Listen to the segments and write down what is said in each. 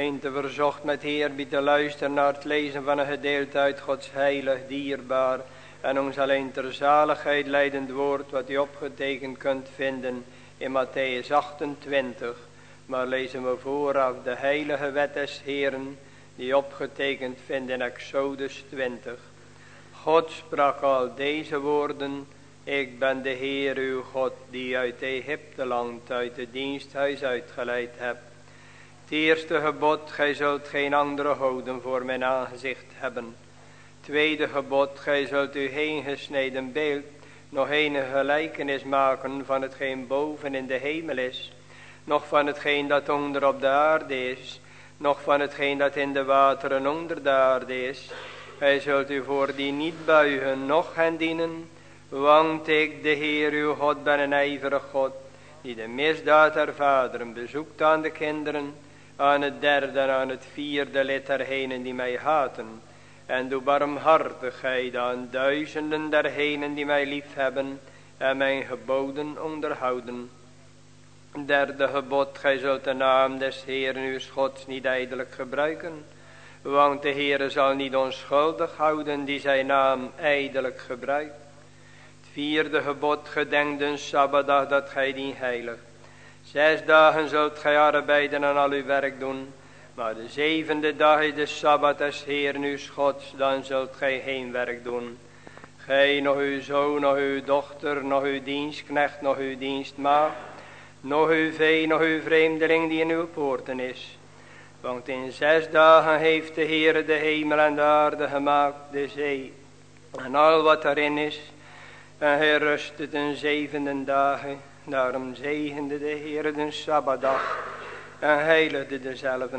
Gemeente verzocht met eerbied te luisteren naar het lezen van een gedeelte uit Gods heilig, dierbaar en ons alleen ter zaligheid leidend woord wat u opgetekend kunt vinden in Matthäus 28. Maar lezen we vooraf de heilige wet des Heren die opgetekend vindt in Exodus 20. God sprak al deze woorden, ik ben de Heer uw God die uit Egypte land, uit het diensthuis uitgeleid hebt. Het eerste gebod, gij zult geen andere houden voor mijn aangezicht hebben. Tweede gebod, gij zult u heen gesneden beeld nog enige gelijkenis maken van hetgeen boven in de hemel is, nog van hetgeen dat onder op de aarde is, nog van hetgeen dat in de wateren onder de aarde is. Gij zult u voor die niet buigen, noch hen dienen, want ik, de Heer uw God, ben een ijverig God, die de misdaad der vaderen bezoekt aan de kinderen, aan het derde en aan het vierde lid dergenen die mij haten. En doe barmhartigheid aan duizenden dergenen die mij lief hebben en mijn geboden onderhouden. Derde gebod, gij zult de naam des Heeren uw Gods niet ijdelijk gebruiken. Want de Heere zal niet onschuldig houden die zijn naam ijdelijk gebruikt. Het vierde gebod, gedenk de Sabbatdag dat gij die heilig. Zes dagen zult gij arbeiden en al uw werk doen. Maar de zevende dag is de Sabbat des Heeren uw Gods, dan zult gij geen werk doen. Gij, nog uw zoon, nog uw dochter, nog uw dienstknecht, nog uw dienstmaagd, nog uw vee, nog uw vreemdeling die in uw poorten is. Want in zes dagen heeft de Heere de hemel en de aarde gemaakt, de zee en al wat erin is. En hij rustte ten zevende dagen. Daarom zegende de Heere de Sabbatdag en heiligde dezelfde.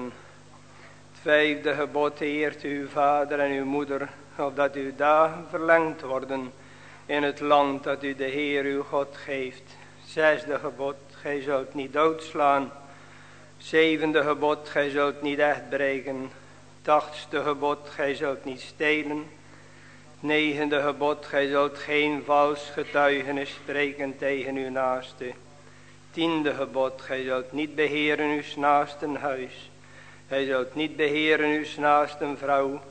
Het vijfde gebod eert uw vader en uw moeder, opdat uw dagen verlengd worden in het land dat u de Heer uw God geeft. Zesde gebod, gij zult niet doodslaan. Zevende gebod, gij zult niet echt breken. Tachtste gebod, gij zult niet stelen. Negende gebod, gij zult geen vals getuigenis spreken tegen uw naaste. Tiende gebod, gij zult niet beheren uw naasten huis. Gij zult niet beheren uw naasten vrouw,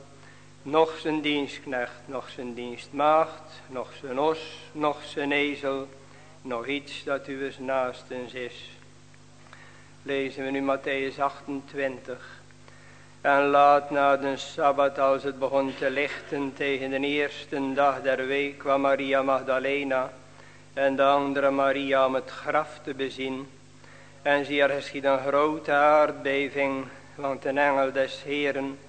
nog zijn dienstknecht, nog zijn dienstmaagd, nog zijn os, nog zijn ezel, nog iets dat uw naastens is. Lezen we nu Matthäus 28. En laat na de Sabbat als het begon te lichten tegen de eerste dag der week kwam Maria Magdalena en de andere Maria om het graf te bezien. En zie er geschied een grote aardbeving, want een engel des Heeren,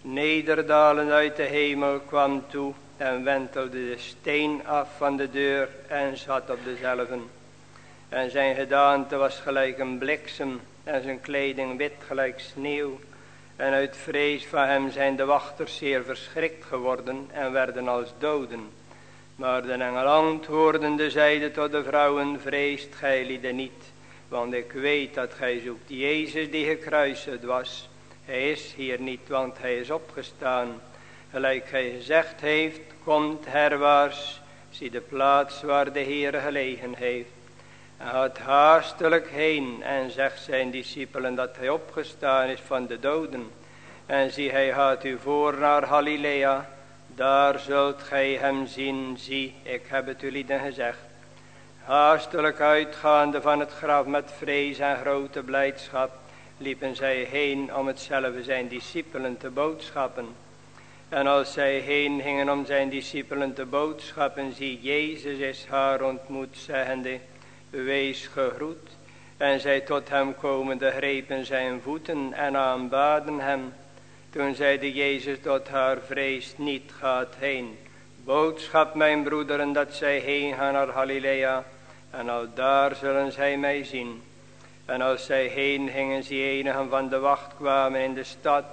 nederdalend uit de hemel, kwam toe en wentelde de steen af van de deur en zat op dezelfde. En zijn gedaante was gelijk een bliksem en zijn kleding wit gelijk sneeuw. En uit vrees van hem zijn de wachters zeer verschrikt geworden en werden als doden. Maar de engel antwoordende zeide tot de vrouwen, vreest gij lieden niet, want ik weet dat gij zoekt Jezus die gekruisigd was. Hij is hier niet, want hij is opgestaan. Gelijk hij gezegd heeft, komt herwaarts, zie de plaats waar de Heer gelegen heeft. Gaat haastelijk heen en zegt zijn discipelen dat hij opgestaan is van de doden. En zie hij gaat u voor naar Galilea, daar zult gij hem zien, zie, ik heb het jullie dan gezegd. Haastelijk uitgaande van het graf met vrees en grote blijdschap, liepen zij heen om hetzelfde zijn discipelen te boodschappen. En als zij heen gingen om zijn discipelen te boodschappen, zie, Jezus is haar ontmoet, zeggende, wees gegroet. En zij tot hem komende grepen zijn voeten en aanbaden hem. Toen zeide Jezus tot haar, vrees niet, gaat heen. Boodschap mijn broederen dat zij heen gaan naar Galilea. En al daar zullen zij mij zien. En als zij heen gingen, zie enigen van de wacht kwamen in de stad.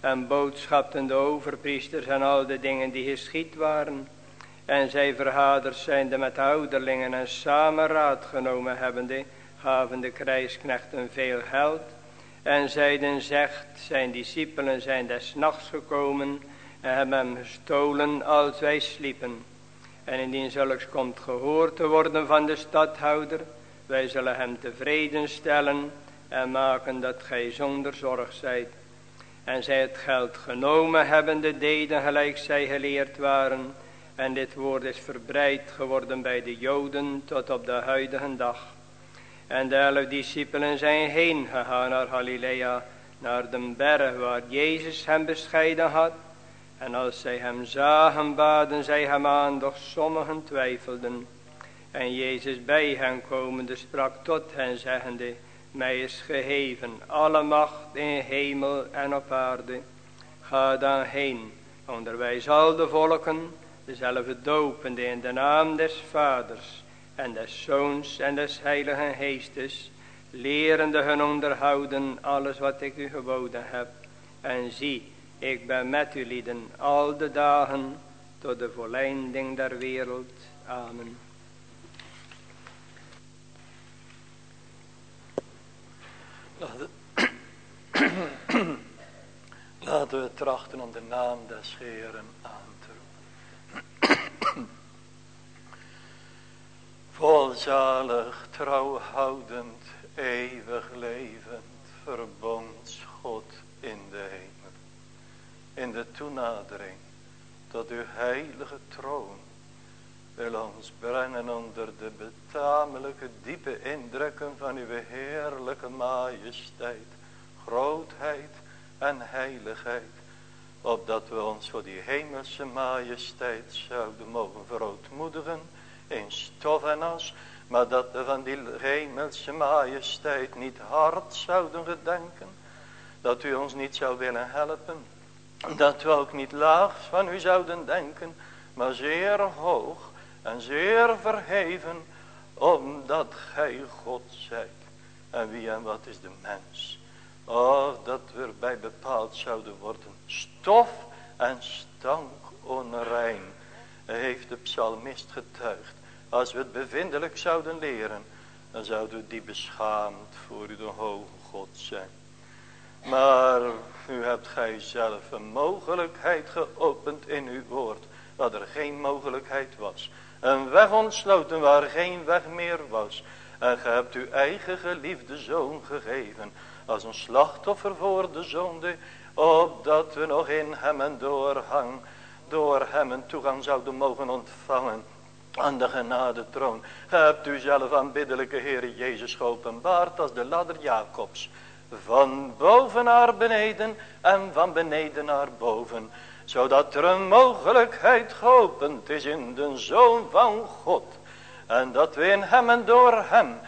En boodschapten de overpriesters en al de dingen die geschied waren. En zij verhaders zijnde met ouderlingen en samen raad genomen hebbende, gaven de krijgsknechten veel geld. En zeiden zegt, zijn discipelen zijn des nachts gekomen en hebben hem gestolen als wij sliepen. En indien zulks komt gehoord te worden van de stadhouder, wij zullen hem tevreden stellen en maken dat gij zonder zorg zijt. En zij het geld genomen hebbende deden gelijk zij geleerd waren. En dit woord is verbreid geworden bij de Joden tot op de huidige dag. En de elf discipelen zijn heen gegaan naar Galilea, naar de berg waar Jezus hem bescheiden had. En als zij hem zagen, baden zij hem aan, doch sommigen twijfelden. En Jezus bij hen komende sprak tot hen zeggende, mij is geheven alle macht in hemel en op aarde. Ga dan heen, onderwijs al de volken, dezelfde dopende in de naam des Vaders en des Zoons en des Heiligen Geestes, lerende hun onderhouden alles wat ik u geboden heb. En zie, ik ben met u lieden al de dagen tot de volleinding der wereld. Amen. Laten, we trachten om de naam des Heeren aan te roepen. Volzalig, trouwhoudend, eeuwig levend, verbondsgod in de hemel. In de toenadering tot uw heilige troon wil ons brengen onder de betamelijke diepe indrukken van uw heerlijke majesteit, grootheid en heiligheid, opdat we ons voor die hemelse majesteit zouden mogen verootmoedigen in stof en as, maar dat we van die hemelse majesteit niet hard zouden gedenken, dat u ons niet zou willen helpen, dat we ook niet laag van u zouden denken, maar zeer hoog en zeer verheven, omdat gij God zijt. En wie en wat is de mens? Oh, dat we erbij bepaald zouden worden. Stof en stank onrein, heeft de psalmist getuigd. Als we het bevindelijk zouden leren, dan zouden we die beschaamd voor u de hoge God zijn. Maar u hebt gij zelf een mogelijkheid geopend in uw woord, wat er geen mogelijkheid was. Een weg ontsloten waar geen weg meer was. En ge hebt uw eigen geliefde zoon gegeven. Als een slachtoffer voor de zonde. Opdat we nog in hem en doorhang. Door hem een toegang zouden mogen ontvangen. Aan de genade troon. Hebt u zelf aanbiddelijke Heer Jezus geopenbaard als de ladder Jacobs. Van boven naar beneden en van beneden naar boven zodat er een mogelijkheid geopend is in de Zoon van God. En dat we in hem en door hem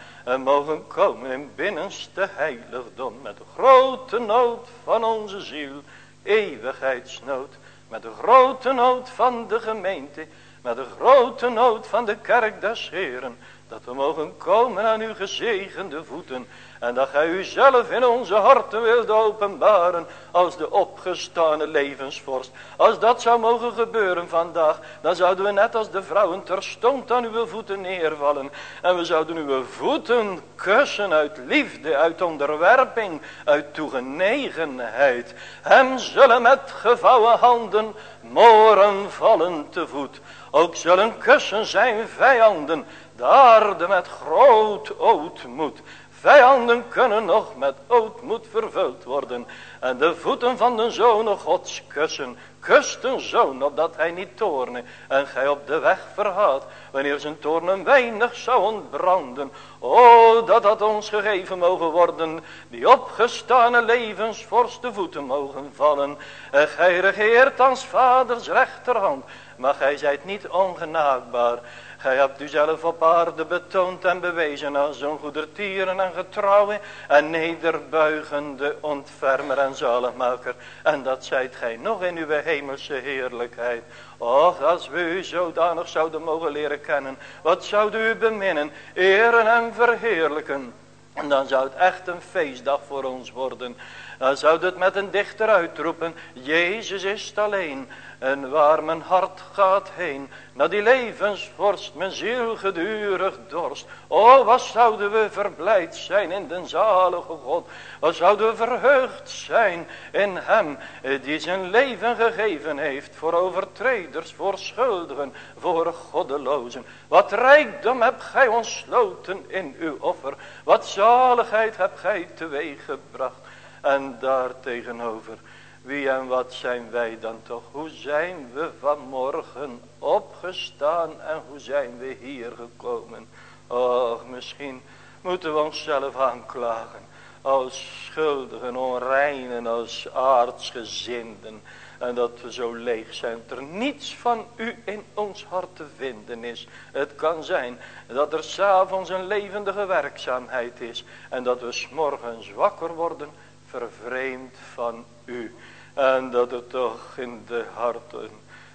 mogen komen in binnenste heiligdom. Met de grote nood van onze ziel, eeuwigheidsnood. Met de grote nood van de gemeente. Met de grote nood van de kerk des Heren. Dat we mogen komen aan uw gezegende voeten. En dat gij u zelf in onze harten wilt openbaren. Als de opgestane levensvorst. Als dat zou mogen gebeuren vandaag. Dan zouden we net als de vrouwen terstond aan uw voeten neervallen. En we zouden uw voeten kussen uit liefde. Uit onderwerping. Uit toegenegenheid. Hem zullen met gevouwen handen. Moren vallen te voet. Ook zullen kussen zijn vijanden. De aarde met groot ootmoed. Vijanden kunnen nog met ootmoed vervuld worden. En de voeten van de zonen gods kussen. Kust een zoon opdat hij niet toorne. En gij op de weg verhaat. Wanneer zijn toornen weinig zou ontbranden. O dat dat ons gegeven mogen worden. Die opgestane levensvorst de voeten mogen vallen. En gij regeert als vaders rechterhand. Maar gij zijt niet ongenaakbaar. Gij hebt u zelf op aarde betoond en bewezen als zo'n goedertieren en getrouwe en nederbuigende ontfermer en zaligmaker. En dat zijt gij nog in uw hemelse heerlijkheid. Och, als we u zodanig zouden mogen leren kennen, wat zouden u beminnen, eren en verheerlijken. En dan zou het echt een feestdag voor ons worden. Dan zou het met een dichter uitroepen, Jezus is alleen. En waar mijn hart gaat heen, naar die levensvorst, mijn ziel gedurig dorst. O, wat zouden we verblijd zijn in den zalige God. Wat zouden we verheugd zijn in hem, die zijn leven gegeven heeft. Voor overtreders, voor schuldigen, voor goddelozen. Wat rijkdom hebt gij ontsloten in uw offer. Wat zaligheid hebt gij teweeg gebracht. En daar tegenover wie en wat zijn wij dan toch? Hoe zijn we vanmorgen opgestaan en hoe zijn we hier gekomen? Och, misschien moeten we onszelf aanklagen. Als schuldigen, onreinen, als aardsgezinden. En dat we zo leeg zijn. Dat er niets van u in ons hart te vinden is. Het kan zijn dat er s'avonds een levendige werkzaamheid is. En dat we s'morgens wakker worden vervreemd van u. En dat er toch in de harten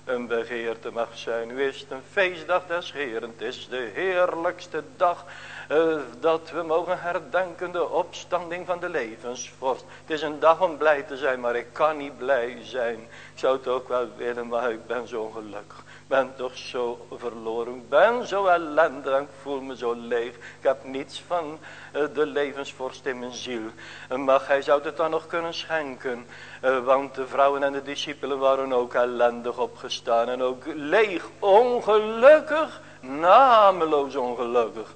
een begeerte mag zijn. U is een feestdag des Heeren. Het is de heerlijkste dag uh, dat we mogen herdenken de opstanding van de levensvorst. Het is een dag om blij te zijn, maar ik kan niet blij zijn. Ik zou het ook wel willen, maar ik ben zo ongelukkig ben toch zo verloren. Ben zo ellendig ik voel me zo leeg. Ik heb niets van uh, de levensvorst in mijn ziel. Maar gij zou het dan nog kunnen schenken. Uh, want de vrouwen en de discipelen waren ook ellendig opgestaan. En ook leeg, ongelukkig, nameloos ongelukkig.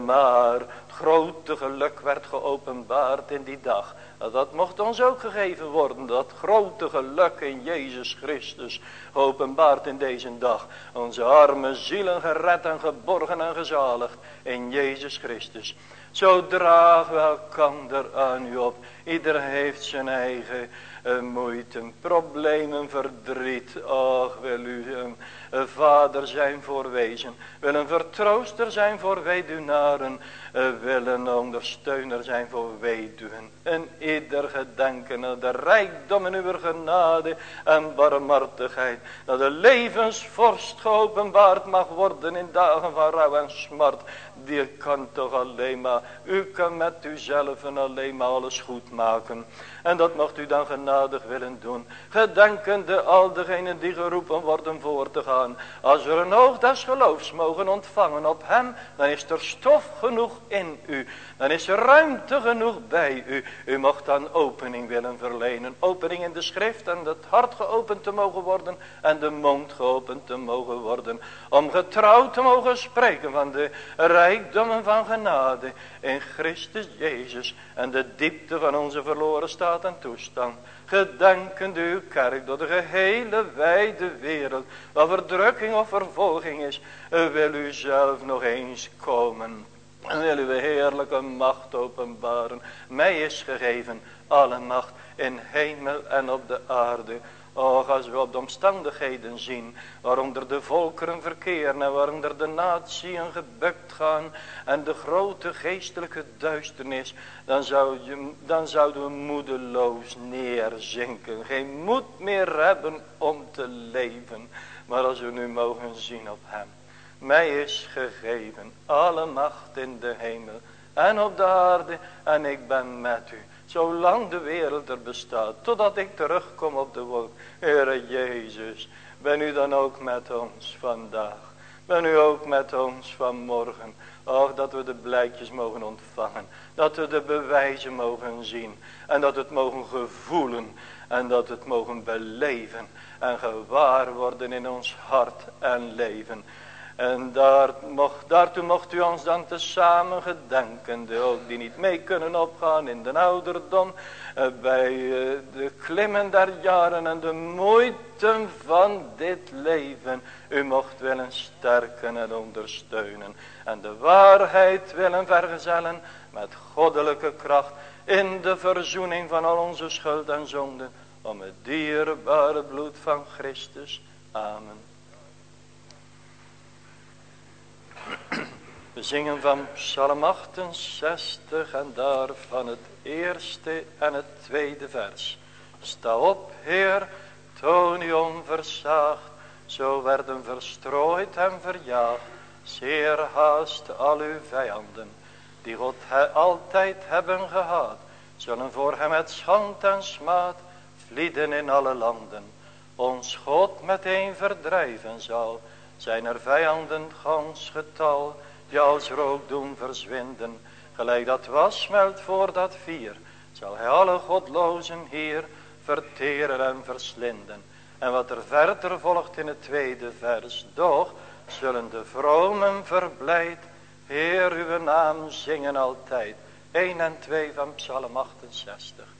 Maar het grote geluk werd geopenbaard in die dag. Dat mocht ons ook gegeven worden. Dat grote geluk in Jezus Christus. Openbaard in deze dag. Onze arme zielen gered en geborgen en gezaligd. In Jezus Christus. Zo dragen we elkander aan u op. Ieder heeft zijn eigen uh, moeite, problemen, verdriet. Ach, wil u een, een vader zijn voor wezen. Wil een vertrooster zijn voor weduwnaren. Uh, wil een ondersteuner zijn voor weduwen. En ieder gedenken aan de rijkdom in uw genade en barmhartigheid. Dat de levensvorst geopenbaard mag worden in dagen van rouw en smart. Die kan toch alleen maar, u kan met uzelf en alleen maar alles goed maken. En dat mocht u dan genadig willen doen. Gedenkende al degenen die geroepen worden voor te gaan. Als we een oog des geloofs mogen ontvangen op hem. Dan is er stof genoeg in u. Dan is er ruimte genoeg bij u. U mocht dan opening willen verlenen. Opening in de schrift en het hart geopend te mogen worden. En de mond geopend te mogen worden. Om getrouwd te mogen spreken van de rijkdommen van genade. In Christus Jezus. En de diepte van onze verloren staat en toestand. Gedenkend uw kerk door de gehele wijde wereld. Wat verdrukking of vervolging is. Wil u zelf nog eens komen. En wil uw heerlijke macht openbaren. Mij is gegeven alle macht in hemel en op de aarde. Och, als we op de omstandigheden zien waaronder de volkeren verkeren en waaronder de natieën gebukt gaan en de grote geestelijke duisternis, dan, zou je, dan zouden we moedeloos neerzinken. Geen moed meer hebben om te leven. Maar als we nu mogen zien op hem. Mij is gegeven alle macht in de hemel en op de aarde en ik ben met u. Zolang de wereld er bestaat. Totdat ik terugkom op de wolk. Heere Jezus. Ben u dan ook met ons vandaag. Ben u ook met ons vanmorgen. Och dat we de blijkjes mogen ontvangen. Dat we de bewijzen mogen zien. En dat we het mogen gevoelen. En dat we het mogen beleven. En gewaar worden in ons hart en leven. En daar mocht, daartoe mocht u ons dan tezamen gedenken. De ook die niet mee kunnen opgaan in de ouderdom. Eh, bij eh, de klimmen der jaren en de moeite van dit leven. U mocht willen sterken en ondersteunen. En de waarheid willen vergezellen met goddelijke kracht. In de verzoening van al onze schuld en zonden. Om het dierbare bloed van Christus. Amen. We zingen van Psalm 68 en daarvan het eerste en het tweede vers. Sta op, Heer, toon u onversaagd, zo werden verstrooid en verjaagd, zeer haast al uw vijanden, die God altijd hebben gehad, zullen voor hem het schand en smaad vlieden in alle landen. ons God meteen verdrijven zal. Zijn er vijanden gans getal, die als rook doen verzwinden. Gelijk dat was smelt voor dat vier, zal hij alle godlozen hier verteren en verslinden. En wat er verder volgt in het tweede vers, doch zullen de vromen verblijd, Heer uw naam zingen altijd. 1 en 2 van Psalm 68.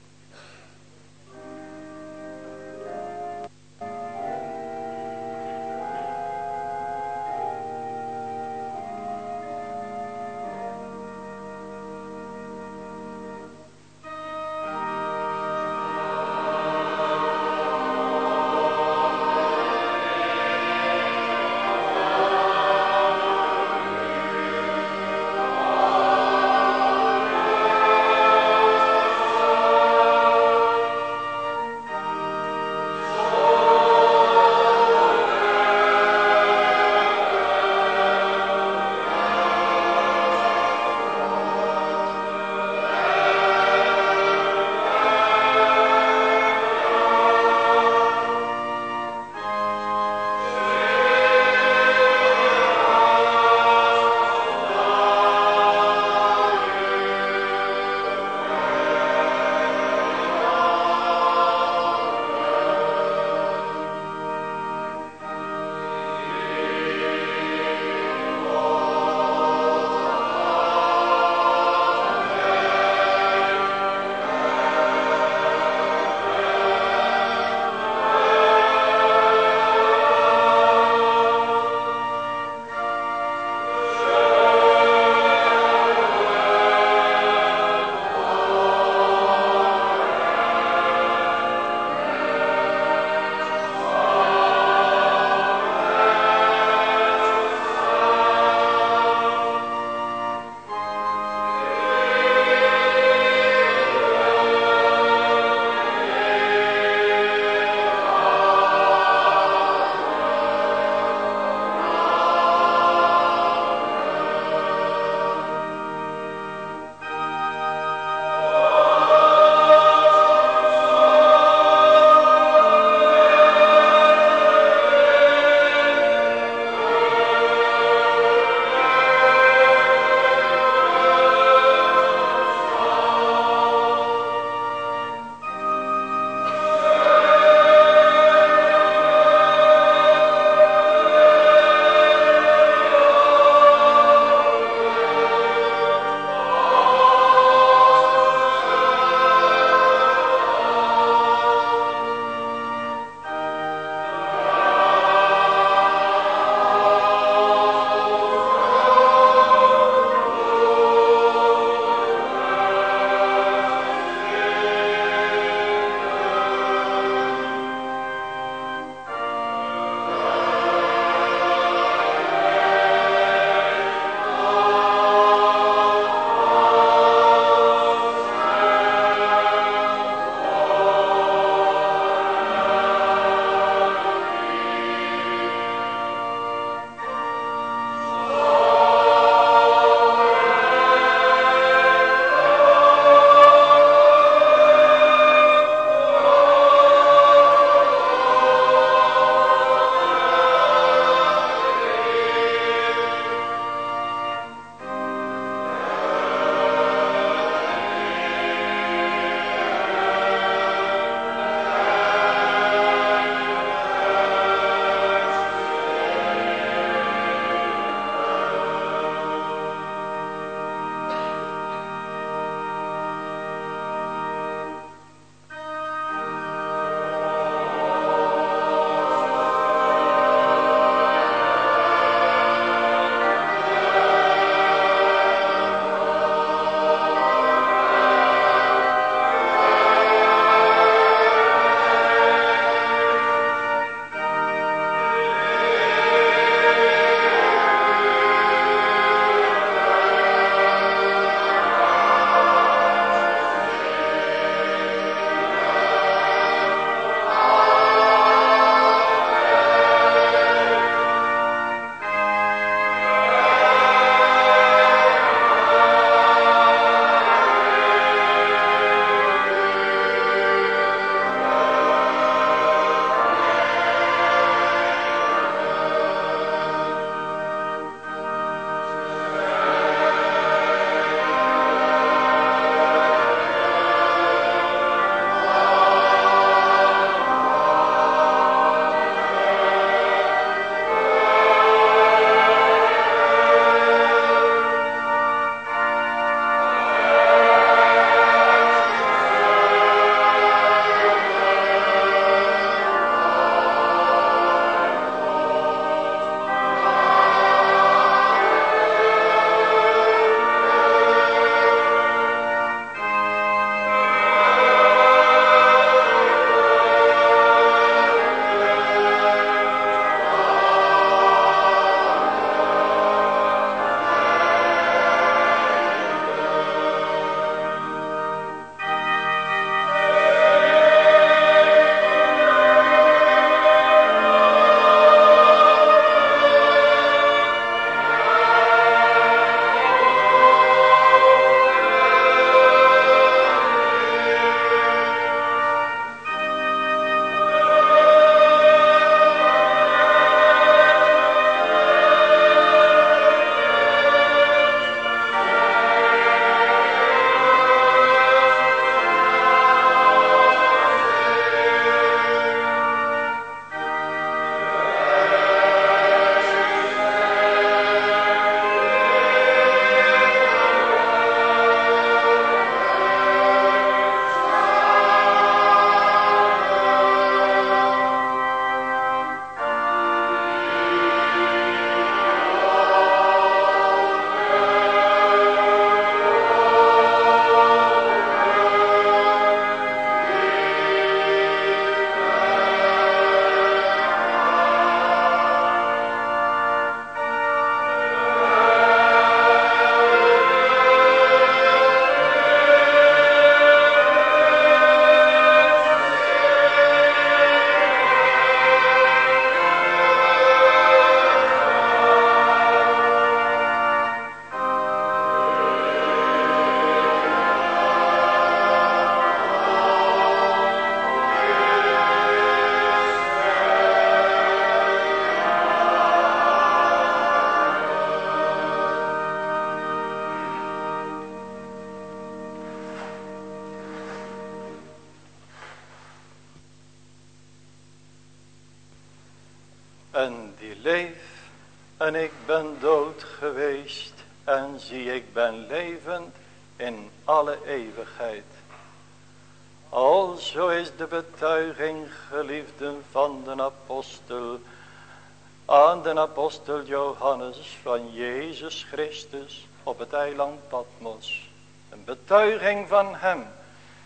Apostel Johannes van Jezus Christus op het eiland Patmos. Een betuiging van hem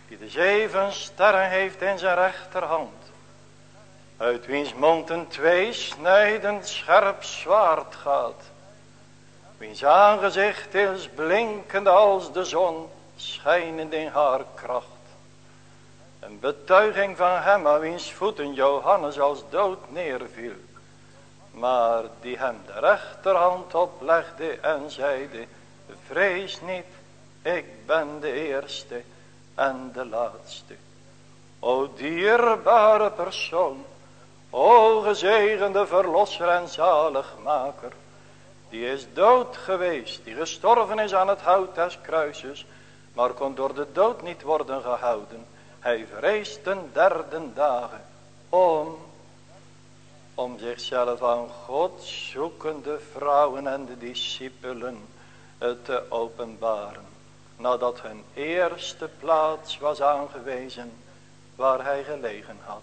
die de zeven sterren heeft in zijn rechterhand. Uit wiens mond een tweesnijdend scherp zwaard gaat. Wiens aangezicht is blinkend als de zon, schijnend in haar kracht. Een betuiging van hem aan wiens voeten Johannes als dood neerviel. Maar die hem de rechterhand oplegde en zeide, vrees niet, ik ben de eerste en de laatste. O dierbare persoon, o gezegende verlosser en zaligmaker, die is dood geweest, die gestorven is aan het hout des kruises, maar kon door de dood niet worden gehouden. Hij vreest ten derde dagen om, om zichzelf aan God zoekende vrouwen en de discipelen te openbaren. Nadat hun eerste plaats was aangewezen waar hij gelegen had.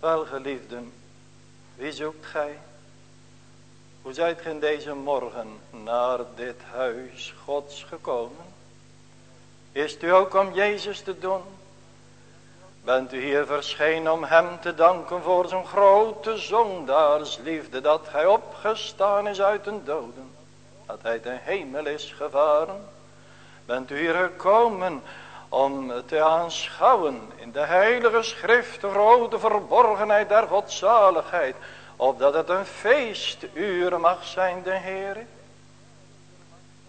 Welgeliefden, wie zoekt gij? Hoe zijt ge in deze morgen naar dit huis Gods gekomen? Is u ook om Jezus te doen? Bent u hier verschenen om hem te danken voor zijn grote zondaarsliefde dat hij opgestaan is uit de doden? Dat hij ten hemel is gevaren? Bent u hier gekomen om te aanschouwen in de heilige schrift de rode verborgenheid der godzaligheid, opdat het een feestuur mag zijn de Heer.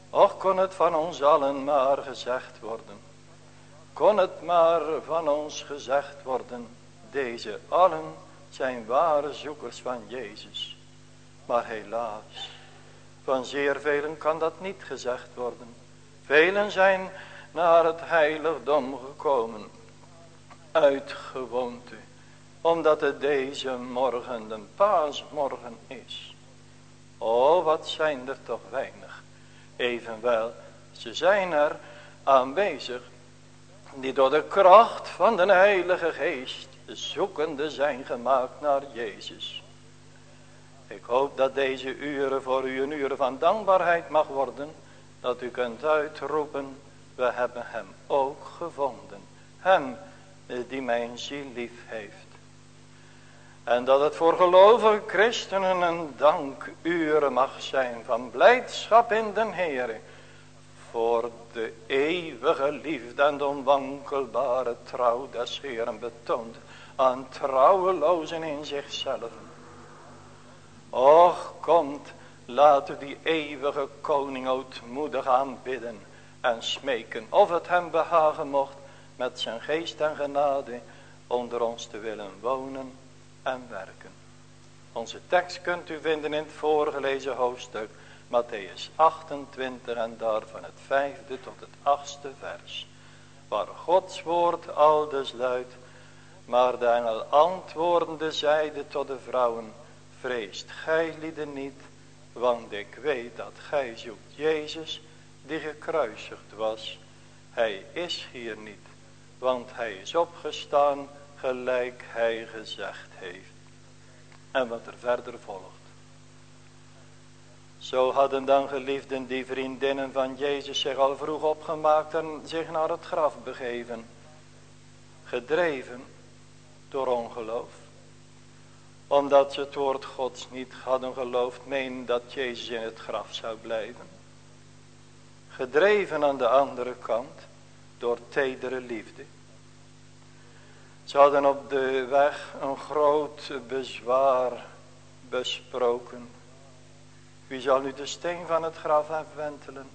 Och kon het van ons allen maar gezegd worden, kon het maar van ons gezegd worden, deze allen zijn ware zoekers van Jezus. Maar helaas, van zeer velen kan dat niet gezegd worden. Velen zijn naar het heiligdom gekomen. Uit gewoonte. Omdat het deze morgen een paasmorgen is. Oh wat zijn er toch weinig. Evenwel ze zijn er aanwezig. Die door de kracht van de heilige geest zoekende zijn gemaakt naar Jezus. Ik hoop dat deze uren voor u een uren van dankbaarheid mag worden. Dat u kunt uitroepen we hebben hem ook gevonden. Hem eh, die mijn ziel lief heeft. En dat het voor gelovige christenen een dankuren mag zijn van blijdschap in den Heer. Voor de eeuwige liefde en de onwankelbare trouw des Heeren betoond aan trouwelozen in zichzelf. Och, komt, laten die eeuwige koning ootmoedig aanbidden en smeken of het hem behagen mocht met zijn geest en genade onder ons te willen wonen en werken. Onze tekst kunt u vinden in het voorgelezen hoofdstuk Matthäus 28 en daarvan het vijfde tot het achtste vers. Waar Gods woord al dus luidt, maar de engel antwoordende zeide tot de vrouwen, vreest gij lieden niet, want ik weet dat gij zoekt Jezus, die gekruisigd was. Hij is hier niet, want hij is opgestaan gelijk hij gezegd heeft. En wat er verder volgt. Zo hadden dan geliefden die vriendinnen van Jezus zich al vroeg opgemaakt en zich naar het graf begeven. Gedreven door ongeloof. Omdat ze het woord gods niet hadden geloofd, meen dat Jezus in het graf zou blijven gedreven aan de andere kant door tedere liefde. Ze hadden op de weg een groot bezwaar besproken. Wie zal nu de steen van het graf afwentelen?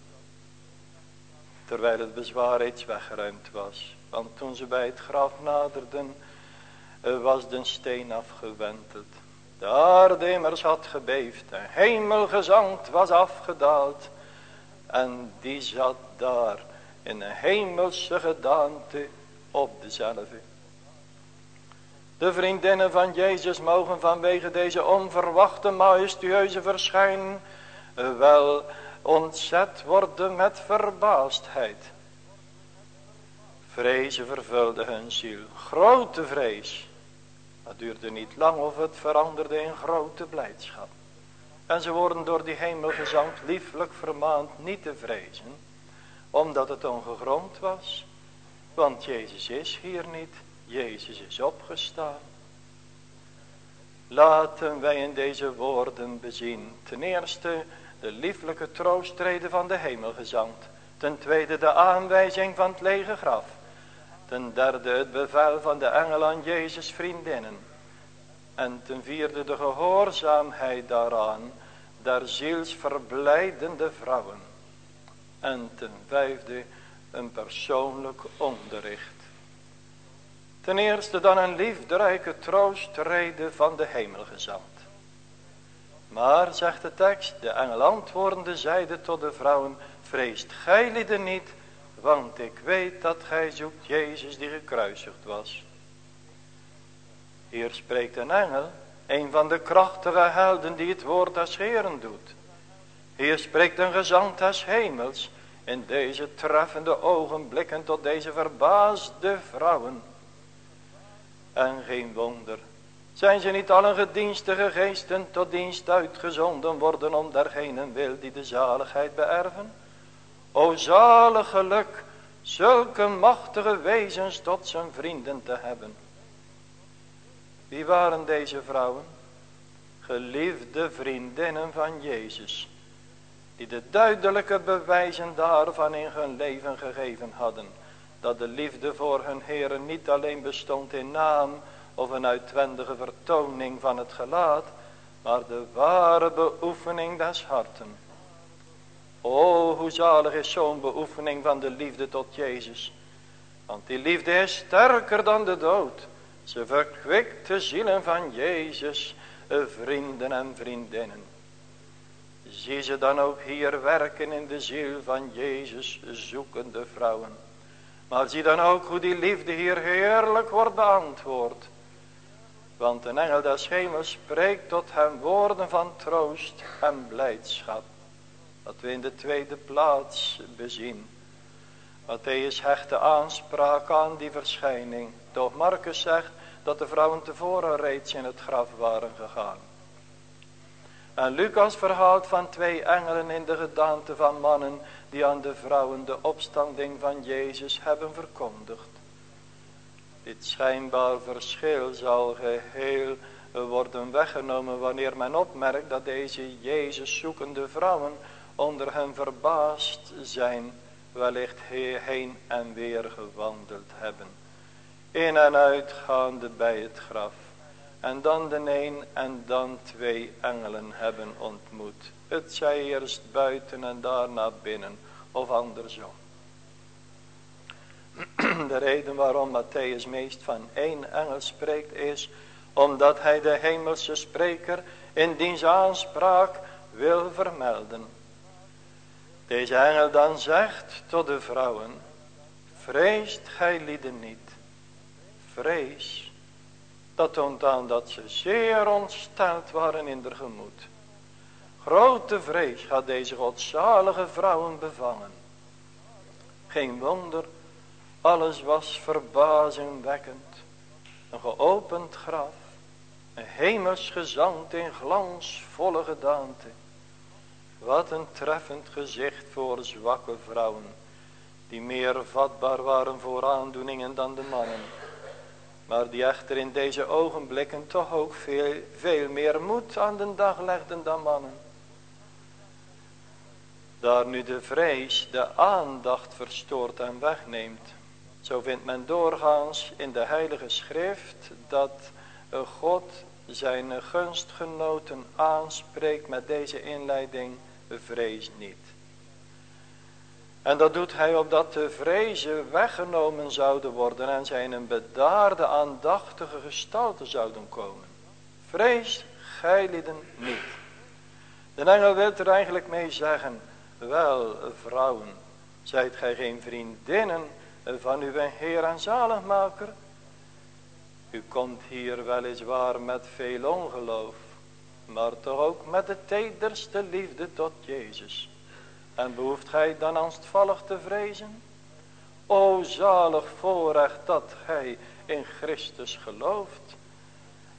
Terwijl het bezwaar reeds weggeruimd was. Want toen ze bij het graf naderden, eh, was de steen afgewenteld. De aarde immers had gebeefd, de hemelgezang was afgedaald. En die zat daar in een hemelse gedaante op dezelfde. De vriendinnen van Jezus mogen vanwege deze onverwachte majestueuze verschijning wel ontzet worden met verbaasdheid. Vrezen vervulde hun ziel. Grote vrees. Het duurde niet lang of het veranderde in grote blijdschap. En ze worden door die hemelgezant lieflijk vermaand niet te vrezen. Omdat het ongegrond was. Want Jezus is hier niet. Jezus is opgestaan. Laten wij in deze woorden bezien. Ten eerste de lieflijke troostreden van de hemelgezant. Ten tweede de aanwijzing van het lege graf. Ten derde het bevel van de engel aan Jezus vriendinnen. En ten vierde de gehoorzaamheid daaraan der zielsverblijdende vrouwen. En ten vijfde een persoonlijk onderricht. Ten eerste dan een liefderijke troostrede van de hemelgezant. Maar, zegt de tekst, de engel antwoordende zeide tot de vrouwen, vreest gij lieden niet, want ik weet dat gij zoekt Jezus die gekruisigd was. Hier spreekt een engel, een van de krachtige helden die het woord als Heeren doet. Hier spreekt een gezant des hemels, in deze treffende ogenblikken tot deze verbaasde vrouwen. En geen wonder, zijn ze niet allen gedienstige geesten tot dienst uitgezonden worden om dergenen wil die de zaligheid beërven? O zalig geluk, zulke machtige wezens tot zijn vrienden te hebben. Wie waren deze vrouwen? Geliefde vriendinnen van Jezus. Die de duidelijke bewijzen daarvan in hun leven gegeven hadden. Dat de liefde voor hun heren niet alleen bestond in naam of een uitwendige vertoning van het gelaat. Maar de ware beoefening des harten. O, hoe zalig is zo'n beoefening van de liefde tot Jezus. Want die liefde is sterker dan de dood. Ze verkwikt de zielen van Jezus, vrienden en vriendinnen. Zie ze dan ook hier werken in de ziel van Jezus zoekende vrouwen. Maar zie dan ook hoe die liefde hier heerlijk wordt beantwoord. Want een engel des hemels spreekt tot hem woorden van troost en blijdschap. Wat we in de tweede plaats bezien. Matthäus hecht de aanspraak aan die verschijning. Doch Marcus zegt dat de vrouwen tevoren reeds in het graf waren gegaan. En Lucas verhaalt van twee engelen in de gedaante van mannen die aan de vrouwen de opstanding van Jezus hebben verkondigd. Dit schijnbaar verschil zal geheel worden weggenomen wanneer men opmerkt dat deze Jezus zoekende vrouwen onder hen verbaasd zijn, wellicht heen en weer gewandeld hebben. In en uitgaande bij het graf. En dan de een en dan twee engelen hebben ontmoet. Het zij eerst buiten en daarna binnen of andersom. De reden waarom Matthäus meest van één engel spreekt is omdat hij de hemelse spreker in diens aanspraak wil vermelden. Deze engel dan zegt tot de vrouwen, vreest gij lieden niet, vrees. Dat toont aan dat ze zeer ontsteld waren in de gemoed. Grote vrees gaat deze godzalige vrouwen bevangen. Geen wonder alles was verbazingwekkend. Een geopend graf. Een hemels gezant in glansvolle gedaante. Wat een treffend gezicht voor zwakke vrouwen. Die meer vatbaar waren voor aandoeningen dan de mannen. Maar die echter in deze ogenblikken toch ook veel, veel meer moed aan de dag legden dan mannen. Daar nu de vrees de aandacht verstoort en wegneemt zo vindt men doorgaans in de heilige schrift dat God zijn gunstgenoten aanspreekt met deze inleiding, vrees niet. En dat doet hij opdat de vrezen weggenomen zouden worden en zijn een bedaarde, aandachtige gestalte zouden komen. Vrees geilieden niet. De engel wil er eigenlijk mee zeggen, wel vrouwen, zijt gij geen vriendinnen van uw Heer en Zaligmaker. U komt hier weliswaar met veel ongeloof, maar toch ook met de tederste liefde tot Jezus. En behoeft gij dan angstvallig te vrezen? O zalig voorrecht dat gij in Christus gelooft.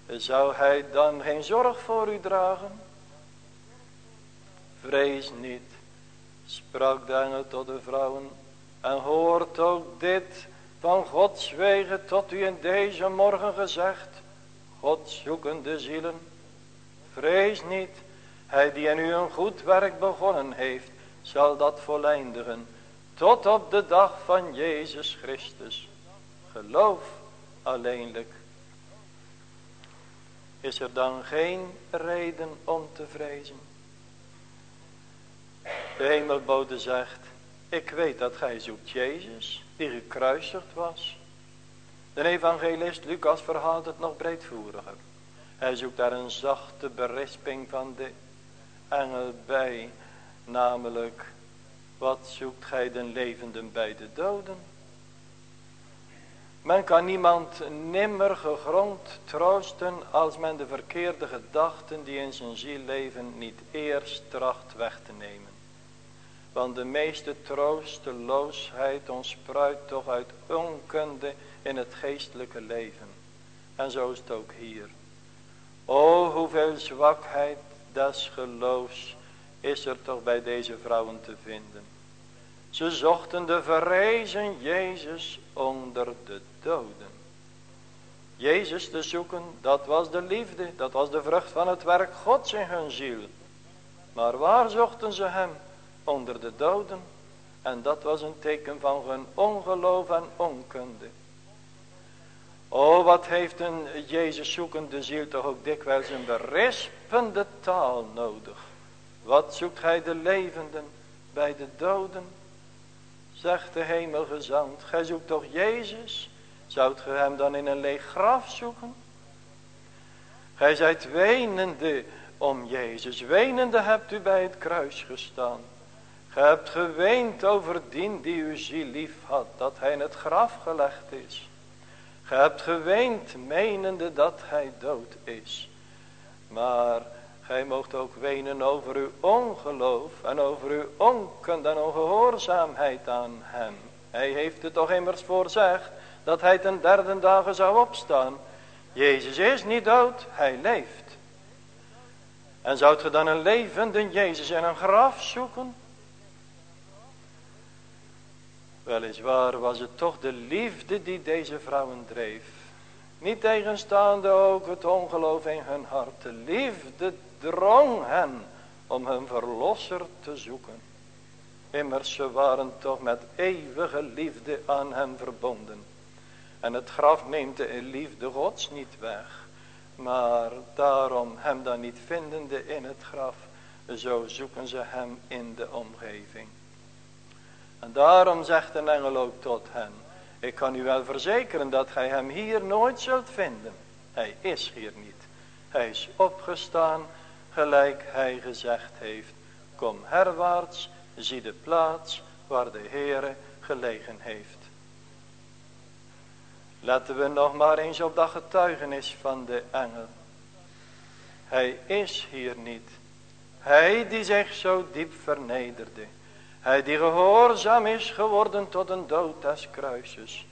Zou hij dan geen zorg voor u dragen? Vrees niet, sprak de engel tot de vrouwen. En hoort ook dit van Gods wegen tot u in deze morgen gezegd. God zoekende zielen. Vrees niet, hij die in u een goed werk begonnen heeft, zal dat voleindigen. Tot op de dag van Jezus Christus. Geloof alleenlijk. Is er dan geen reden om te vrezen? De hemelbode zegt, ik weet dat gij zoekt Jezus, die gekruisigd was. De evangelist Lucas verhaalt het nog breedvoeriger. Hij zoekt daar een zachte berisping van de engel bij, namelijk, wat zoekt gij den levenden bij de doden? Men kan niemand nimmer gegrond troosten als men de verkeerde gedachten die in zijn ziel leven niet eerst tracht weg te nemen. Want de meeste troosteloosheid ontspruit toch uit onkunde in het geestelijke leven. En zo is het ook hier. O, hoeveel zwakheid des geloofs is er toch bij deze vrouwen te vinden. Ze zochten de verrezen Jezus onder de doden. Jezus te zoeken, dat was de liefde, dat was de vrucht van het werk Gods in hun ziel. Maar waar zochten ze hem? Onder de doden. En dat was een teken van hun ongeloof en onkunde. O, wat heeft een Jezus zoekende ziel toch ook dikwijls een berispende taal nodig. Wat zoekt gij de levenden bij de doden? Zegt de hemelgezant, gij zoekt toch Jezus? Zoudt ge hem dan in een leeg graf zoeken? Gij zijt wenende om Jezus. Wenende hebt u bij het kruis gestaan. Ge hebt geweend over dien die uw ziel lief had, dat hij in het graf gelegd is. Ge hebt geweend, menende dat hij dood is. Maar gij moogt ook wenen over uw ongeloof en over uw onkunde en ongehoorzaamheid aan hem. Hij heeft het toch immers voorzegd dat hij ten derde dagen zou opstaan. Jezus is niet dood, hij leeft. En zoudt ge dan een levende Jezus in een graf zoeken? Weliswaar was het toch de liefde die deze vrouwen dreef. Niet tegenstaande ook het ongeloof in hun hart. De liefde drong hen om hun verlosser te zoeken. Immers ze waren toch met eeuwige liefde aan hem verbonden. En het graf neemt de liefde gods niet weg. Maar daarom hem dan niet vindende in het graf. Zo zoeken ze hem in de omgeving. En daarom zegt een engel ook tot hen. Ik kan u wel verzekeren dat gij hem hier nooit zult vinden. Hij is hier niet. Hij is opgestaan gelijk hij gezegd heeft. Kom herwaarts, zie de plaats waar de Heere gelegen heeft. Laten we nog maar eens op dat getuigenis van de engel. Hij is hier niet. Hij die zich zo diep vernederde. Hij die gehoorzaam is geworden tot een dood des kruises.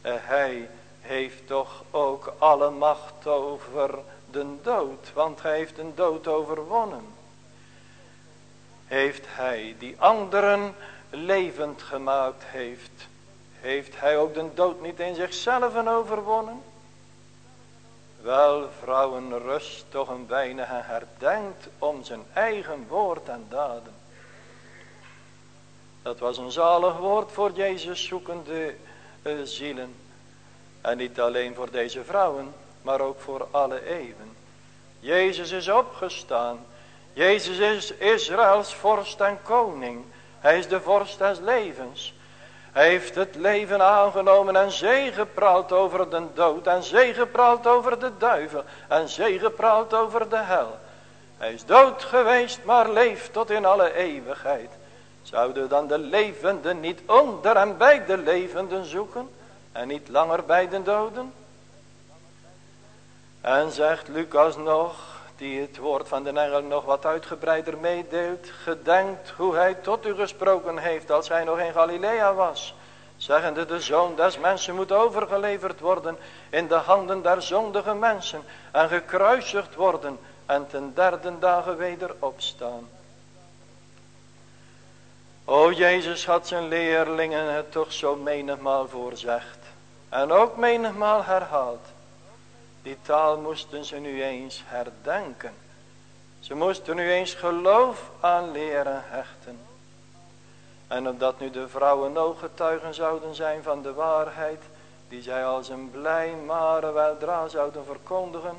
Eh, hij heeft toch ook alle macht over de dood. Want hij heeft een dood overwonnen. Heeft hij die anderen levend gemaakt heeft. Heeft hij ook de dood niet in zichzelf overwonnen? Wel vrouwen rust toch een weinig en herdenkt om zijn eigen woord en daden. Dat was een zalig woord voor Jezus zoekende uh, zielen. En niet alleen voor deze vrouwen, maar ook voor alle eeuwen. Jezus is opgestaan. Jezus is Israëls vorst en koning. Hij is de vorst des levens. Hij heeft het leven aangenomen en zegepraald over de dood. En zegepraald over de duivel. En zegepraald over de hel. Hij is dood geweest, maar leeft tot in alle eeuwigheid. Zouden dan de levenden niet onder en bij de levenden zoeken en niet langer bij de doden? En zegt Lucas nog, die het woord van de engel nog wat uitgebreider meedeelt. Gedenkt hoe hij tot u gesproken heeft als hij nog in Galilea was. Zeggende de zoon des mensen moet overgeleverd worden in de handen der zondige mensen. En gekruisigd worden en ten derde dagen weder opstaan. O Jezus had zijn leerlingen het toch zo menigmaal voorzegd. En ook menigmaal herhaald. Die taal moesten ze nu eens herdenken. Ze moesten nu eens geloof aan leren hechten. En omdat nu de vrouwen ooggetuigen zouden zijn van de waarheid. Die zij als een blij mare weldra zouden verkondigen.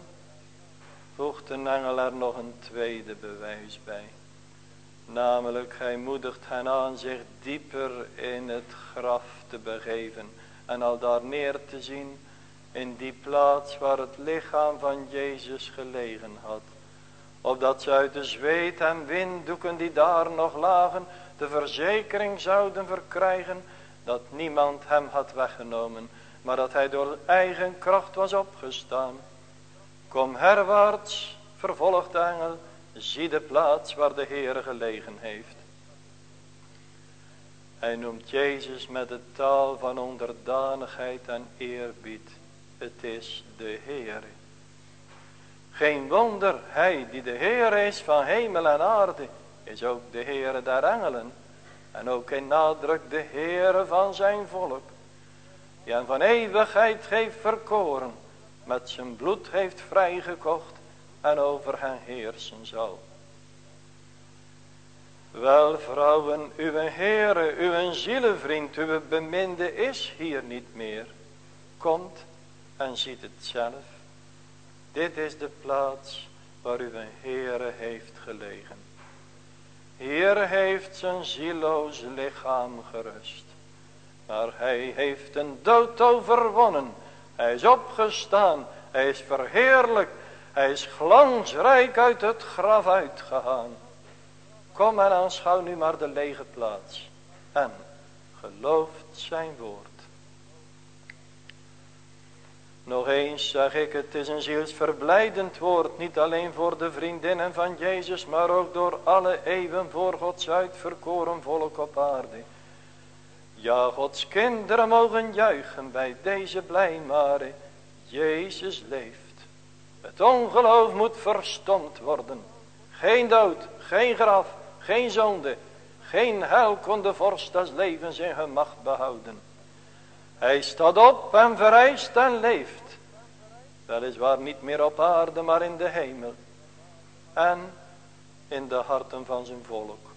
Voegt de engel er nog een tweede bewijs bij. Namelijk hij moedigt hen aan zich dieper in het graf te begeven. En al daar neer te zien in die plaats waar het lichaam van Jezus gelegen had. Opdat ze uit de zweet en winddoeken die daar nog lagen, de verzekering zouden verkrijgen dat niemand hem had weggenomen, maar dat hij door eigen kracht was opgestaan. Kom herwaarts, vervolgt de engel, zie de plaats waar de Heere gelegen heeft. Hij noemt Jezus met de taal van onderdanigheid en eerbied het is de Heer. Geen wonder, hij die de Heer is van hemel en aarde, is ook de Heer der engelen. En ook in nadruk de Heer van zijn volk. Die hem van eeuwigheid heeft verkoren, met zijn bloed heeft vrijgekocht en over hen heersen zal. Wel vrouwen, uw Heere, uw zielenvriend, uw beminde is hier niet meer. Komt en ziet het zelf. Dit is de plaats waar uw Heere heeft gelegen. Heer heeft zijn zieloos lichaam gerust. Maar hij heeft een dood overwonnen. Hij is opgestaan. Hij is verheerlijk. Hij is glansrijk uit het graf uitgegaan. Kom en aanschouw nu maar de lege plaats. En gelooft zijn woord. Nog eens zeg ik, het is een zielsverblijdend woord, niet alleen voor de vriendinnen van Jezus, maar ook door alle eeuwen voor Gods uitverkoren volk op aarde. Ja, Gods kinderen mogen juichen bij deze blijmare. Jezus leeft. Het ongeloof moet verstomd worden. Geen dood, geen graf, geen zonde, geen hel kon de vorst des levens in hun macht behouden. Hij staat op en vereist en leeft. Weliswaar niet meer op aarde, maar in de hemel. En in de harten van zijn volk.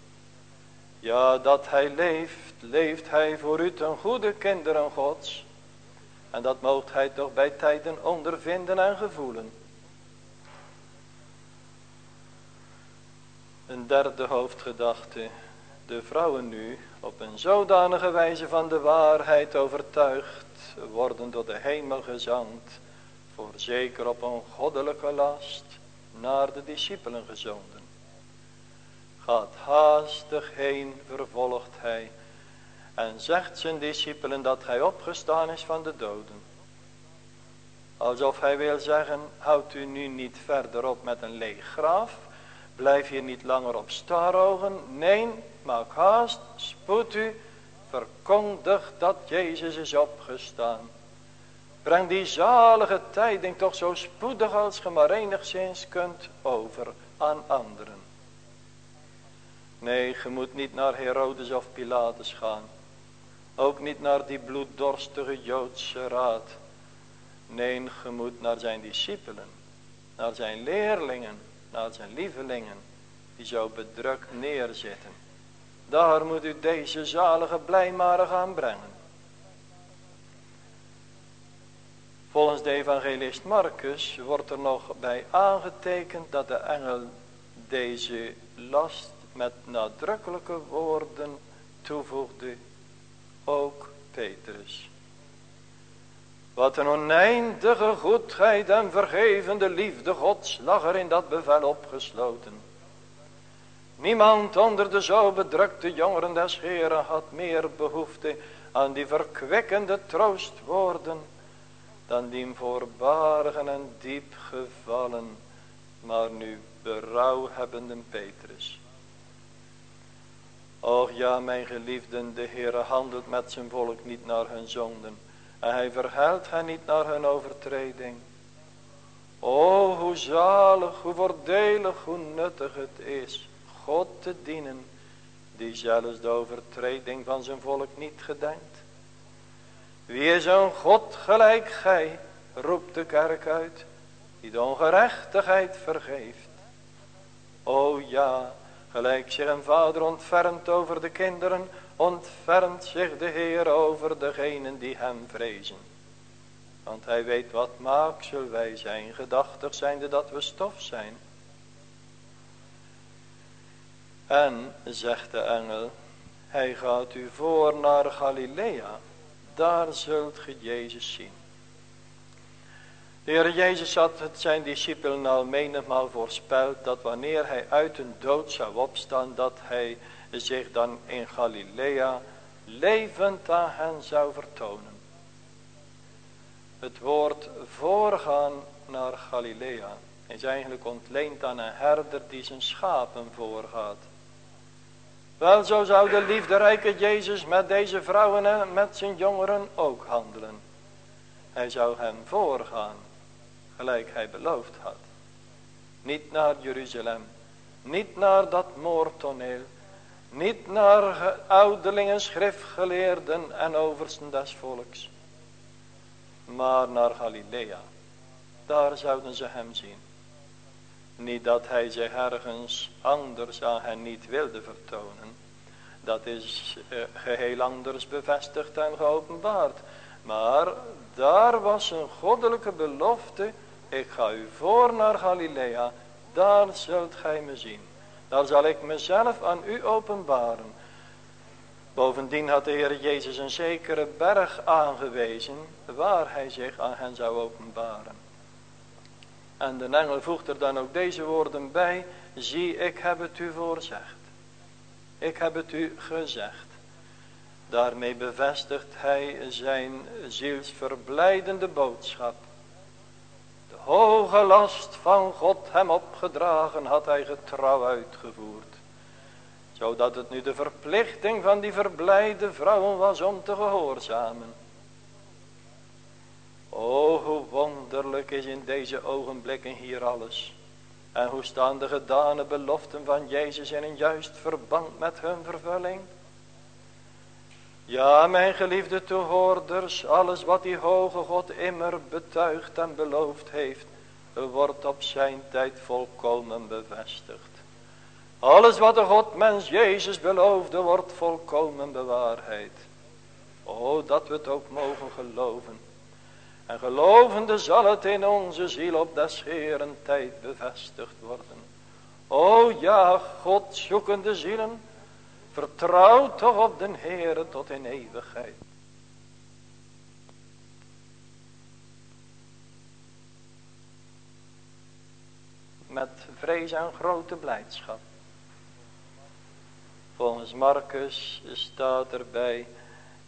Ja, dat hij leeft, leeft hij voor u ten goede kinderen gods. En dat moogt hij toch bij tijden ondervinden en gevoelen. Een derde hoofdgedachte. De vrouwen nu op een zodanige wijze van de waarheid overtuigd worden door de hemel gezand, voorzeker op een goddelijke last naar de discipelen gezonden. Gaat haastig heen, vervolgt hij, en zegt zijn discipelen dat hij opgestaan is van de doden. Alsof hij wil zeggen, houdt u nu niet verder op met een leeg graf, blijf hier niet langer op starogen, nee, maak haast, spoed u, verkondig dat Jezus is opgestaan. Breng die zalige tijding toch zo spoedig als ge maar enigszins kunt over aan anderen. Nee, je moet niet naar Herodes of Pilatus gaan. Ook niet naar die bloeddorstige Joodse raad. Nee, je moet naar zijn discipelen. Naar zijn leerlingen. Naar zijn lievelingen. Die zo bedrukt neerzitten. Daar moet u deze zalige blijmaren gaan brengen. Volgens de evangelist Marcus wordt er nog bij aangetekend dat de engel deze last met nadrukkelijke woorden toevoegde. Ook Petrus. Wat een oneindige goedheid en vergevende liefde Gods lag er in dat bevel opgesloten. Niemand onder de zo bedrukte jongeren des Heren had meer behoefte aan die verkwikkende troostwoorden dan die voorbarigen en diep gevallen, maar nu berouw hebbende Petrus. Och ja, mijn geliefden, de Heere handelt met zijn volk niet naar hun zonden. En hij verhelt hen niet naar hun overtreding. O, hoe zalig, hoe voordelig, hoe nuttig het is God te dienen, die zelfs de overtreding van zijn volk niet gedenkt. Wie is een God gelijk gij, roept de kerk uit, die de ongerechtigheid vergeeft. O ja, gelijk zich een vader ontfermt over de kinderen, ontfermt zich de Heer over degenen die hem vrezen. Want hij weet wat maaksel wij zijn, gedachtig zijnde dat we stof zijn. En, zegt de engel, hij gaat u voor naar Galilea, daar zult ge Jezus zien. De Heer Jezus had het zijn discipelen al menigmaal voorspeld dat wanneer hij uit een dood zou opstaan, dat hij zich dan in Galilea levend aan hen zou vertonen. Het woord voorgaan naar Galilea is eigenlijk ontleend aan een herder die zijn schapen voorgaat. Wel, zo zou de liefderijke Jezus met deze vrouwen en met zijn jongeren ook handelen. Hij zou hen voorgaan, gelijk hij beloofd had. Niet naar Jeruzalem, niet naar dat moordtoneel, niet naar ouderlingen, schriftgeleerden en oversten des volks, maar naar Galilea. Daar zouden ze hem zien. Niet dat hij zich ergens anders aan hen niet wilde vertonen. Dat is eh, geheel anders bevestigd en geopenbaard. Maar daar was een goddelijke belofte. Ik ga u voor naar Galilea. Daar zult gij me zien. Daar zal ik mezelf aan u openbaren. Bovendien had de Heer Jezus een zekere berg aangewezen. Waar hij zich aan hen zou openbaren. En de engel voegt er dan ook deze woorden bij. Zie, ik heb het u voorzegd. Ik heb het u gezegd. Daarmee bevestigt hij zijn zielsverblijdende boodschap. Hoge last van God hem opgedragen had hij getrouw uitgevoerd. Zodat het nu de verplichting van die verblijde vrouwen was om te gehoorzamen. O, hoe wonderlijk is in deze ogenblikken hier alles. En hoe staan de gedane beloften van Jezus in een juist verband met hun vervulling? Ja, mijn geliefde toehoorders, alles wat die hoge God immer betuigd en beloofd heeft, wordt op zijn tijd volkomen bevestigd. Alles wat de God mens Jezus beloofde, wordt volkomen bewaarheid. O, dat we het ook mogen geloven. En gelovende zal het in onze ziel op des Heeren tijd bevestigd worden. O ja, God zoekende zielen, vertrouw toch op den Heere tot in eeuwigheid. Met vrees en grote blijdschap. Volgens Marcus staat erbij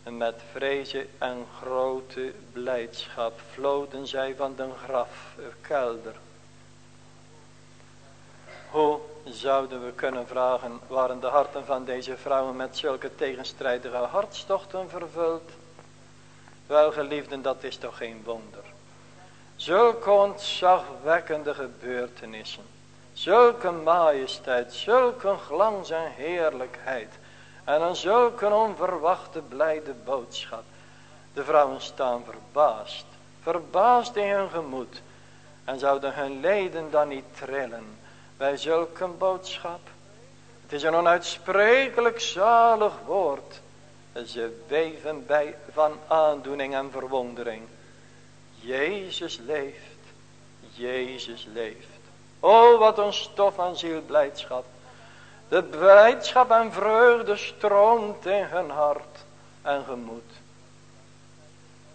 met vrezen en grote blijdschap vloden zij van den graf kelder. Hoe zouden we kunnen vragen, waren de harten van deze vrouwen met zulke tegenstrijdige hartstochten vervuld? Wel geliefden, dat is toch geen wonder. Zulke ontzagwekkende gebeurtenissen, zulke majesteit, zulke glans en heerlijkheid en een zulke onverwachte blijde boodschap. De vrouwen staan verbaasd. Verbaasd in hun gemoed. En zouden hun leden dan niet trillen bij zulke boodschap. Het is een onuitsprekelijk zalig woord. Ze beven bij van aandoening en verwondering. Jezus leeft. Jezus leeft. O wat een stof aan zielblijdschap. De blijdschap en vreugde stroomt in hun hart en gemoed.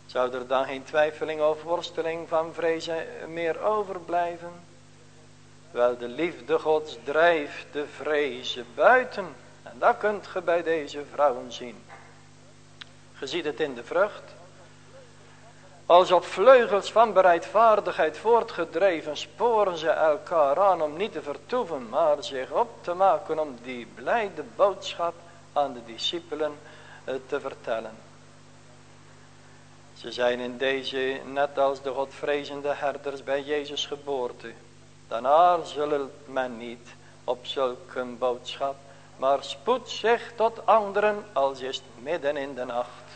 Zou er dan geen twijfeling of worsteling van vrezen meer overblijven? Wel de liefde gods drijft de vrezen buiten. En dat kunt ge bij deze vrouwen zien. Je ziet het in de vrucht. Als op vleugels van bereidvaardigheid voortgedreven sporen ze elkaar aan om niet te vertoeven, maar zich op te maken om die blijde boodschap aan de discipelen eh, te vertellen. Ze zijn in deze net als de godvrezende herders bij Jezus geboorte. Dan aarzelt men niet op zulke boodschap, maar spoedt zich tot anderen als is midden in de nacht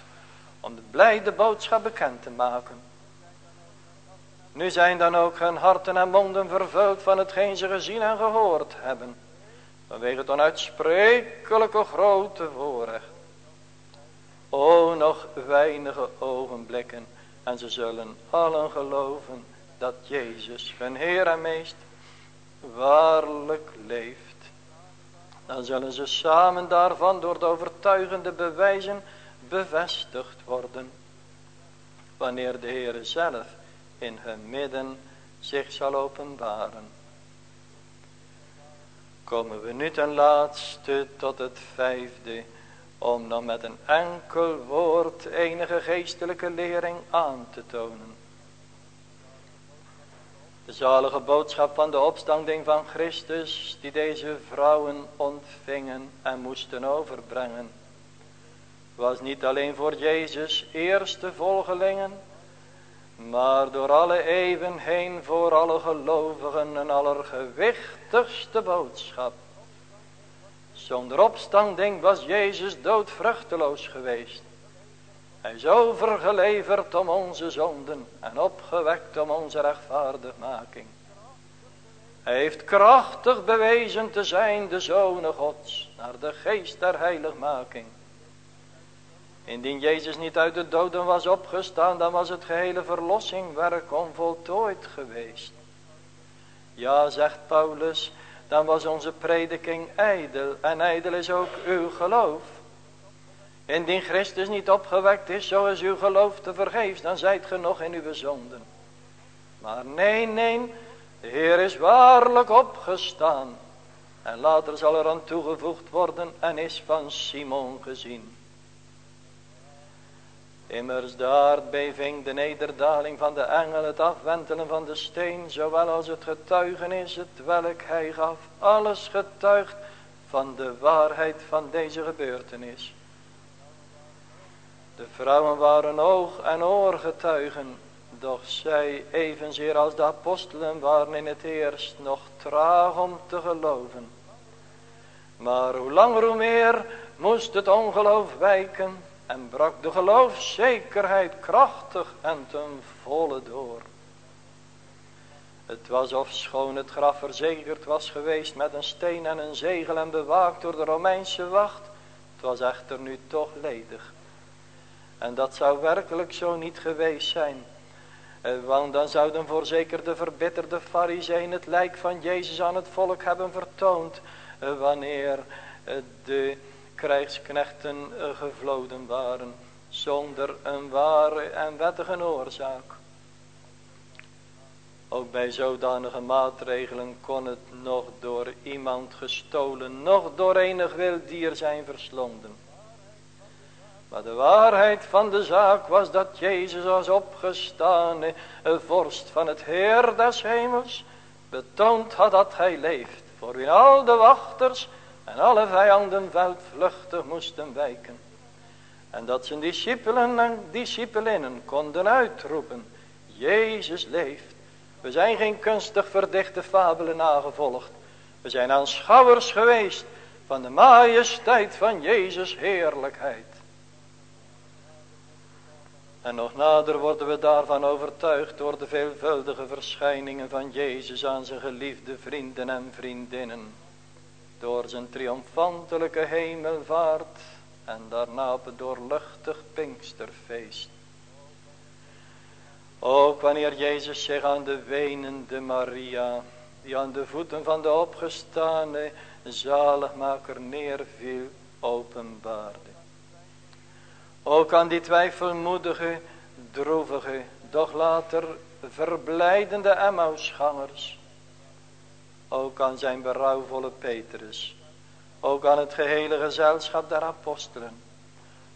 om de blijde boodschap bekend te maken. Nu zijn dan ook hun harten en monden vervuld van hetgeen ze gezien en gehoord hebben. Vanwege het onuitsprekelijke grote voorrecht. O, nog weinige ogenblikken. En ze zullen allen geloven dat Jezus, hun Heer en Meest, waarlijk leeft. Dan zullen ze samen daarvan door de overtuigende bewijzen bevestigd worden. Wanneer de Heer zelf in hun midden zich zal openbaren. Komen we nu ten laatste tot het vijfde. Om dan met een enkel woord enige geestelijke lering aan te tonen. De zalige boodschap van de opstanding van Christus die deze vrouwen ontvingen en moesten overbrengen was niet alleen voor Jezus eerste volgelingen, maar door alle eeuwen heen voor alle gelovigen een allergewichtigste boodschap. Zonder opstanding was Jezus doodvruchteloos geweest. Hij is overgeleverd om onze zonden en opgewekt om onze rechtvaardigmaking. Hij heeft krachtig bewezen te zijn de Zoon Gods naar de geest der heiligmaking. Indien Jezus niet uit de doden was opgestaan, dan was het gehele verlossingwerk onvoltooid geweest. Ja, zegt Paulus, dan was onze prediking ijdel en ijdel is ook uw geloof. Indien Christus niet opgewekt is, zo uw geloof te vergeefs, dan zijt ge nog in uw zonden. Maar nee, nee, de Heer is waarlijk opgestaan. En later zal er aan toegevoegd worden en is van Simon gezien. Immers de aardbeving, de nederdaling van de engel, het afwentelen van de steen, zowel als het getuigenis, het welk hij gaf, alles getuigt van de waarheid van deze gebeurtenis. De vrouwen waren oog- en oorgetuigen, doch zij evenzeer als de apostelen waren in het eerst nog traag om te geloven. Maar hoe langer hoe meer moest het ongeloof wijken en brak de geloofszekerheid krachtig en ten volle door. Het was of schoon het graf verzekerd was geweest met een steen en een zegel en bewaakt door de Romeinse wacht. Het was echter nu toch ledig. En dat zou werkelijk zo niet geweest zijn. Eh, want dan zouden voorzeker de verbitterde fariseeën het lijk van Jezus aan het volk hebben vertoond. Eh, wanneer eh, de krijgsknechten gevloden waren, zonder een ware en wettige oorzaak. Ook bij zodanige maatregelen kon het nog door iemand gestolen, nog door enig wild dier zijn verslonden. Maar de waarheid van de zaak was dat Jezus was opgestaan, een vorst van het Heer des hemels, betoond had dat hij leeft, voor wie al de wachters en alle vijanden veldvluchtig moesten wijken. En dat zijn discipelen en discipelinnen konden uitroepen. Jezus leeft. We zijn geen kunstig verdichte fabelen nagevolgd. We zijn aanschouwers geweest van de majesteit van Jezus heerlijkheid. En nog nader worden we daarvan overtuigd door de veelvuldige verschijningen van Jezus aan zijn geliefde vrienden en vriendinnen door zijn triomfantelijke hemelvaart en daarna op het doorluchtig Pinksterfeest. Ook wanneer Jezus zich aan de wenende Maria, die aan de voeten van de opgestane zaligmaker neerviel, openbaarde. Ook aan die twijfelmoedige, droevige, doch later verblijdende Emmausgangers ook aan zijn berouwvolle Petrus. Ook aan het gehele gezelschap der apostelen.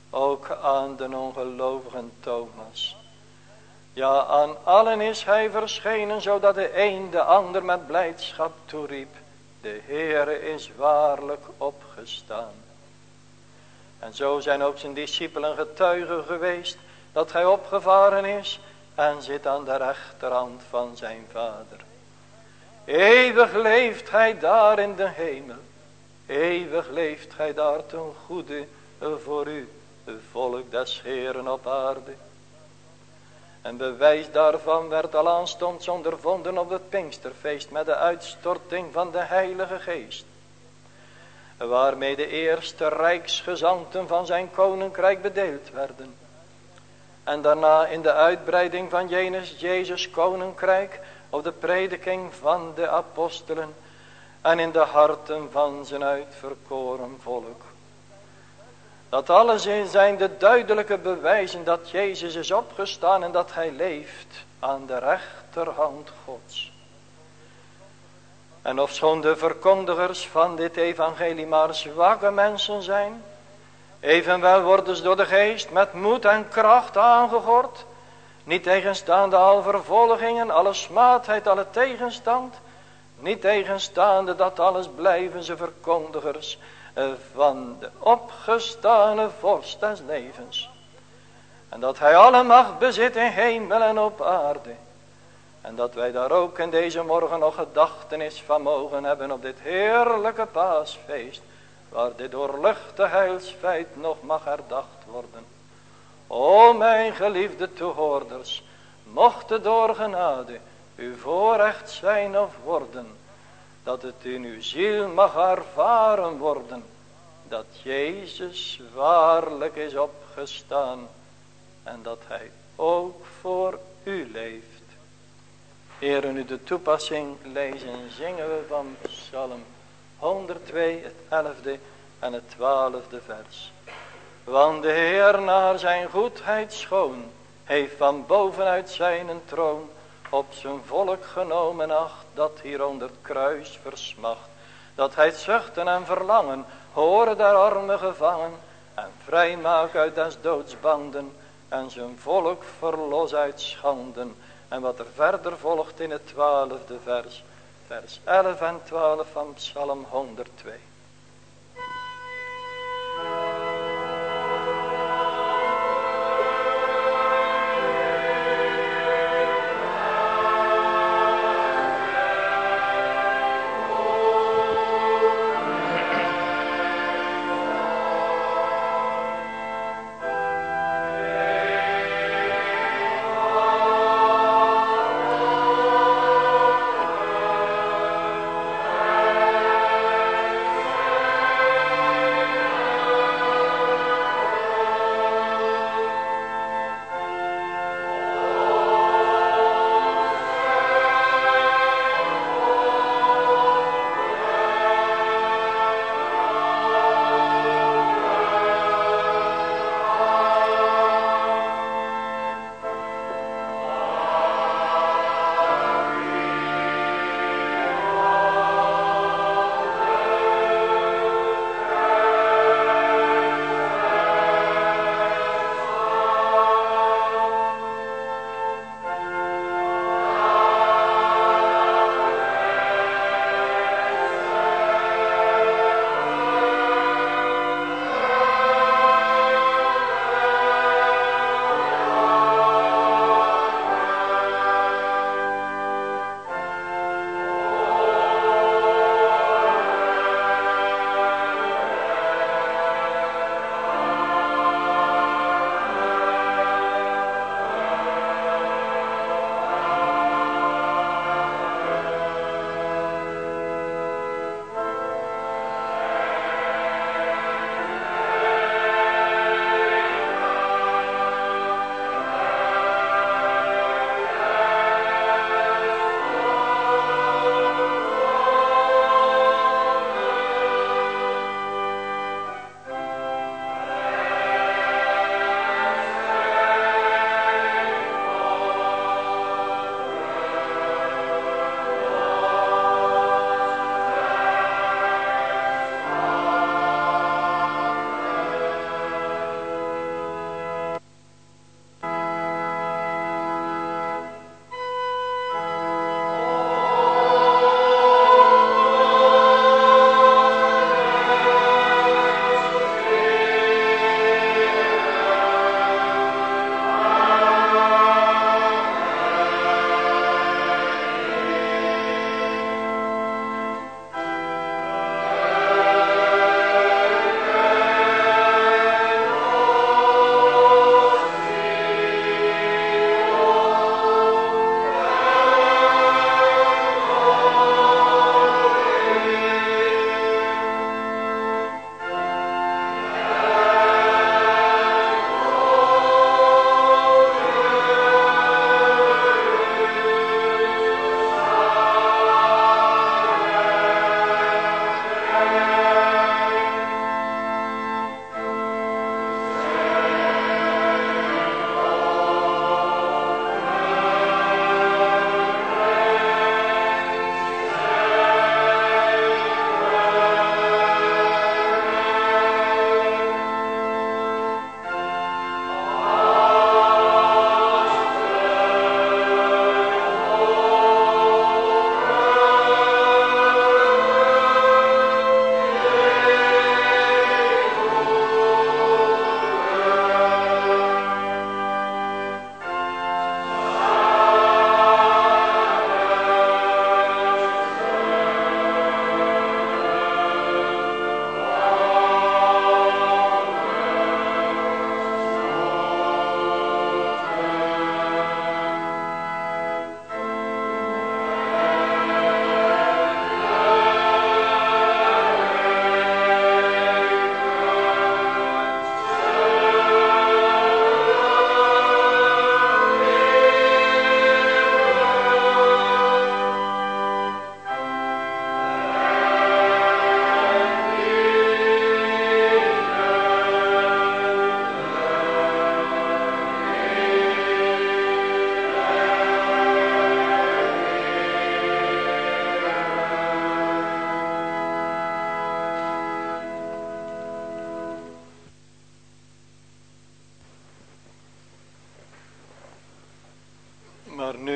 Ook aan de ongelovigen Thomas. Ja, aan allen is hij verschenen, zodat de een de ander met blijdschap toeriep. De Heere is waarlijk opgestaan. En zo zijn ook zijn discipelen getuigen geweest dat hij opgevaren is en zit aan de rechterhand van zijn vader. Eeuwig leeft hij daar in de hemel. Eeuwig leeft hij daar ten goede voor u, het volk des Heeren op aarde. En bewijs daarvan werd al aanstonds ondervonden op het Pinksterfeest met de uitstorting van de Heilige Geest. Waarmee de eerste rijksgezanten van zijn koninkrijk bedeeld werden. En daarna in de uitbreiding van Jezus, Jezus koninkrijk op de prediking van de apostelen en in de harten van zijn uitverkoren volk. Dat alles zijn de duidelijke bewijzen dat Jezus is opgestaan en dat hij leeft aan de rechterhand Gods. En ofschoon de verkondigers van dit evangelie maar zwakke mensen zijn, evenwel worden ze door de geest met moed en kracht aangegord, niet tegenstaande al vervolgingen, alle smaadheid, alle tegenstand, niet tegenstaande dat alles blijven ze verkondigers van de opgestane vorst des levens. En dat hij alle macht bezit in hemel en op aarde. En dat wij daar ook in deze morgen nog gedachtenis van mogen hebben op dit heerlijke paasfeest. Waar dit doorluchte heilsfeit nog mag herdacht worden. O mijn geliefde toehoorders, mocht het door genade uw voorrecht zijn of worden dat het in uw ziel mag ervaren worden, dat Jezus waarlijk is opgestaan en dat hij ook voor u leeft. Ere nu de toepassing lezen zingen we van Psalm 102, het elfde en het twaalfde vers. Want de Heer naar zijn goedheid schoon, heeft van bovenuit zijn troon op zijn volk genomen acht, dat hier onder het kruis versmacht. Dat hij zuchten en verlangen, horen der armen gevangen, en vrij maak uit des doodsbanden, en zijn volk verlos uit schanden. En wat er verder volgt in het twaalfde vers, vers 11 en 12 van Psalm 102.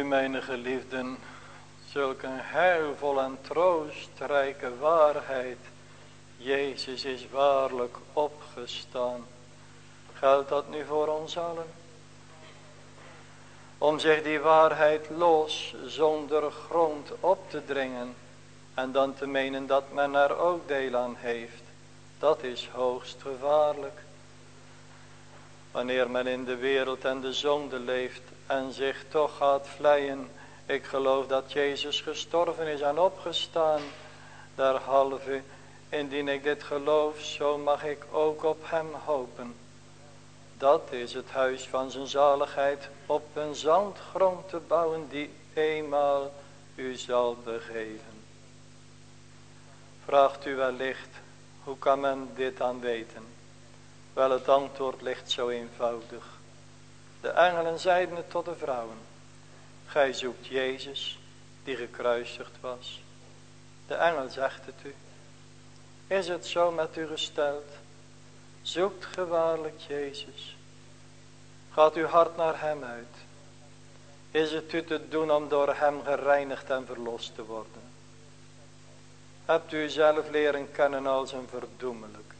Mijn geliefden, zulke heilvol en troostrijke waarheid. Jezus is waarlijk opgestaan. Geldt dat nu voor ons allen? Om zich die waarheid los, zonder grond op te dringen. En dan te menen dat men er ook deel aan heeft. Dat is hoogst gevaarlijk. Wanneer men in de wereld en de zonde leeft en zich toch gaat vleien. Ik geloof dat Jezus gestorven is en opgestaan. Derhalve, indien ik dit geloof, zo mag ik ook op hem hopen. Dat is het huis van zijn zaligheid op een zandgrond te bouwen die eenmaal u zal begeven. Vraagt u wellicht, hoe kan men dit aan weten? Wel, het antwoord ligt zo eenvoudig. De engelen zeiden het tot de vrouwen. Gij zoekt Jezus, die gekruisigd was. De engel zegt het u. Is het zo met u gesteld? Zoekt gewaarlijk Jezus. Gaat uw hart naar hem uit. Is het u te doen om door hem gereinigd en verlost te worden? Hebt u zelf leren kennen als een verdoemelijk,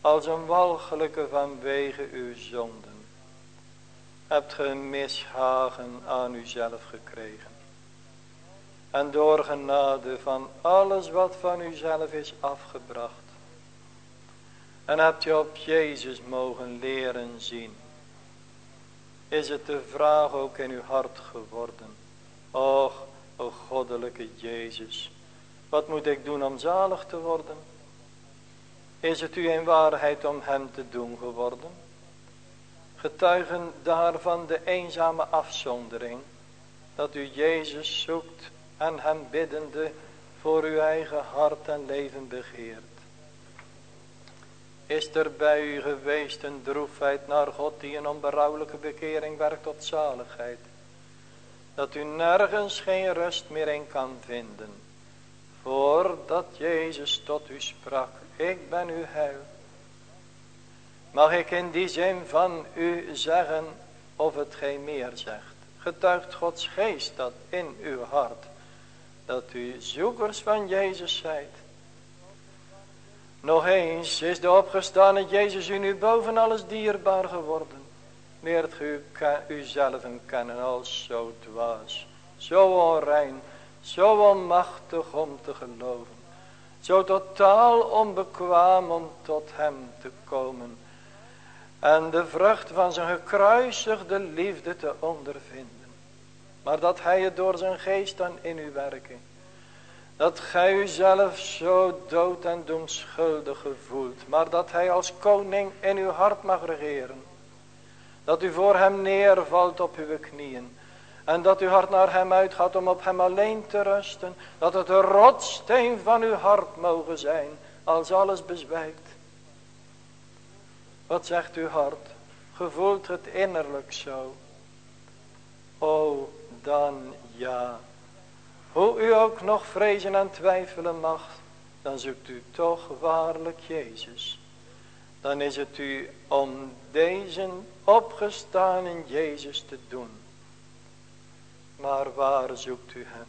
als een walgelijke vanwege uw zonden? Hebt ge een mishagen aan uzelf gekregen? En door genade van alles wat van uzelf is afgebracht. En hebt u op Jezus mogen leren zien. Is het de vraag ook in uw hart geworden. Och, o goddelijke Jezus. Wat moet ik doen om zalig te worden? Is het u in waarheid om hem te doen geworden? Getuigen daarvan de eenzame afzondering. Dat u Jezus zoekt en hem biddende voor uw eigen hart en leven begeert. Is er bij u geweest een droefheid naar God die een onberouwelijke bekering werkt tot zaligheid? Dat u nergens geen rust meer in kan vinden. Voordat Jezus tot u sprak, ik ben uw heil. Mag ik in die zin van u zeggen of het geen meer zegt. Getuigt Gods geest dat in uw hart. Dat u zoekers van Jezus zijt. Nog eens is de opgestane Jezus u nu boven alles dierbaar geworden. Leert u uzelf kennen als zo dwaas, zo onrein, zo onmachtig om te geloven. Zo totaal onbekwaam om tot hem te komen. En de vrucht van zijn gekruisigde liefde te ondervinden. Maar dat hij het door zijn geest dan in uw werking dat gij uzelf zo dood en doemschuldig gevoelt. Maar dat hij als koning in uw hart mag regeren. Dat u voor hem neervalt op uw knieën. En dat uw hart naar hem uitgaat om op hem alleen te rusten. Dat het de rotsteen van uw hart mogen zijn. Als alles bezwijkt. Wat zegt uw hart? Gevoelt het innerlijk zo? O, dan ja. Hoe u ook nog vrezen en twijfelen mag, dan zoekt u toch waarlijk Jezus. Dan is het u om deze opgestaan in Jezus te doen. Maar waar zoekt u hem?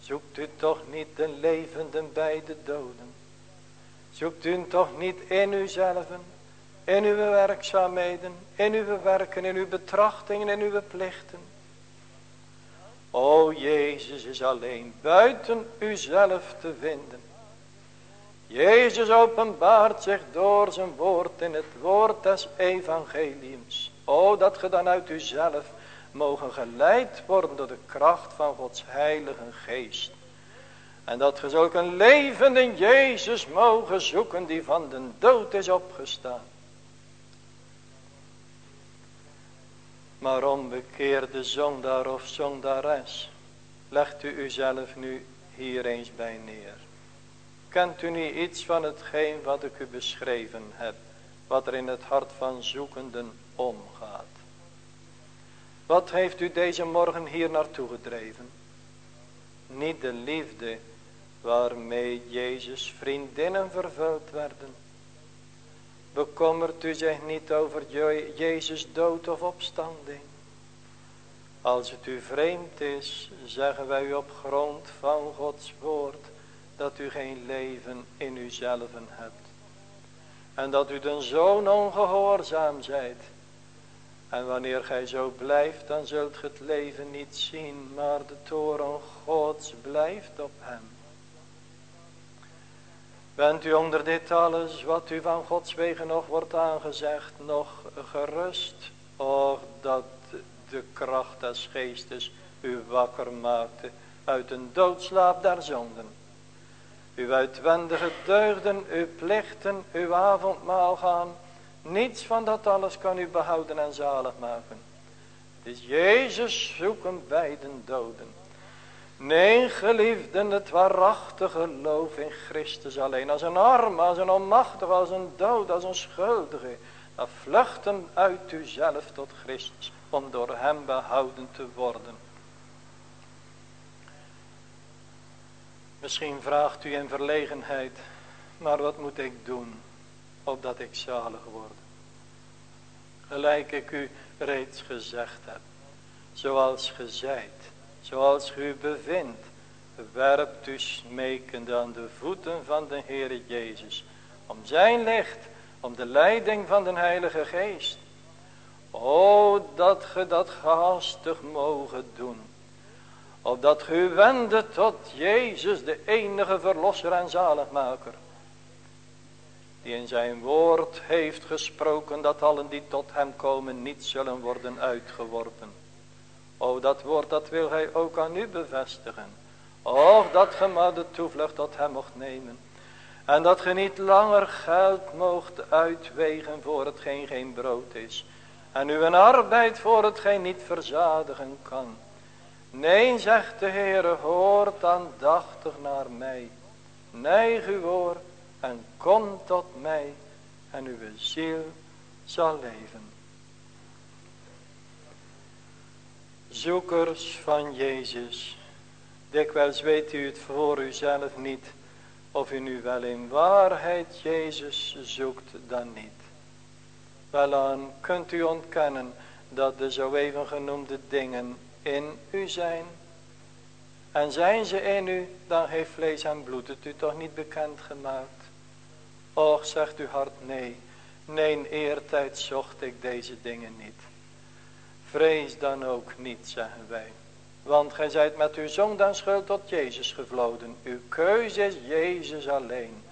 Zoekt u toch niet de levenden bij de doden? Zoekt u toch niet in uzelven, in uw werkzaamheden, in uw werken, in uw betrachtingen, in uw plichten? O Jezus is alleen buiten uzelf te vinden. Jezus openbaart zich door zijn woord in het woord des evangeliums. O dat ge dan uit uzelf mogen geleid worden door de kracht van Gods heilige geest. En dat zulk een levende Jezus mogen zoeken die van de dood is opgestaan. Maar onbekeerde zondaar of zondares, legt u uzelf nu hier eens bij neer. Kent u niet iets van hetgeen wat ik u beschreven heb, wat er in het hart van zoekenden omgaat? Wat heeft u deze morgen hier naartoe gedreven? Niet de liefde waarmee Jezus vriendinnen vervuld werden, Bekommert u zich niet over Jezus dood of opstanding. Als het u vreemd is, zeggen wij u op grond van Gods woord dat u geen leven in uzelf hebt. En dat u den zoon ongehoorzaam zijt. En wanneer gij zo blijft, dan zult ge het leven niet zien, maar de toren Gods blijft op hem. Bent u onder dit alles, wat u van Gods wegen nog wordt aangezegd, nog gerust? Och, dat de kracht des geestes u wakker maakte uit een doodslaap der zonden. Uw uitwendige deugden, uw plichten, uw avondmaal gaan. Niets van dat alles kan u behouden en zalig maken. Het is Jezus zoeken bij den doden. Nee, geliefden, het waarachtige geloof in Christus alleen. Als een arm, als een onmachtige, als een dood, als een schuldige. Dat vluchten uit uzelf tot Christus, om door hem behouden te worden. Misschien vraagt u in verlegenheid, maar wat moet ik doen, opdat ik zalig word? Gelijk ik u reeds gezegd heb, zoals gezegd, zoals u bevindt, werpt u smekende aan de voeten van de Heere Jezus, om zijn licht, om de leiding van de Heilige Geest. O, dat ge dat gehaastig mogen doen, opdat ge u wende tot Jezus, de enige verlosser en zaligmaker. Die in zijn woord heeft gesproken dat allen die tot hem komen niet zullen worden uitgeworpen. O dat woord dat wil hij ook aan u bevestigen. Och dat ge maar de toevlucht tot hem mocht nemen. En dat ge niet langer geld moogt uitwegen voor hetgeen geen brood is. En uw arbeid voor hetgeen niet verzadigen kan. Nee, zegt de Heere, hoort aandachtig naar mij. Neig uw oor en kom tot mij en uw ziel zal leven. Zoekers van Jezus, dikwijls weet u het voor uzelf niet, of u nu wel in waarheid Jezus zoekt dan niet. Welaan kunt u ontkennen dat de zo even genoemde dingen in u zijn. En zijn ze in u, dan heeft vlees en bloed het u toch niet bekend gemaakt. Och, zegt uw hart nee. Nee, eertijd zocht ik deze dingen niet. Vrees dan ook niet, zeggen wij. Want gij zijt met uw zonde en schuld tot Jezus gevloden. Uw keuze is Jezus alleen.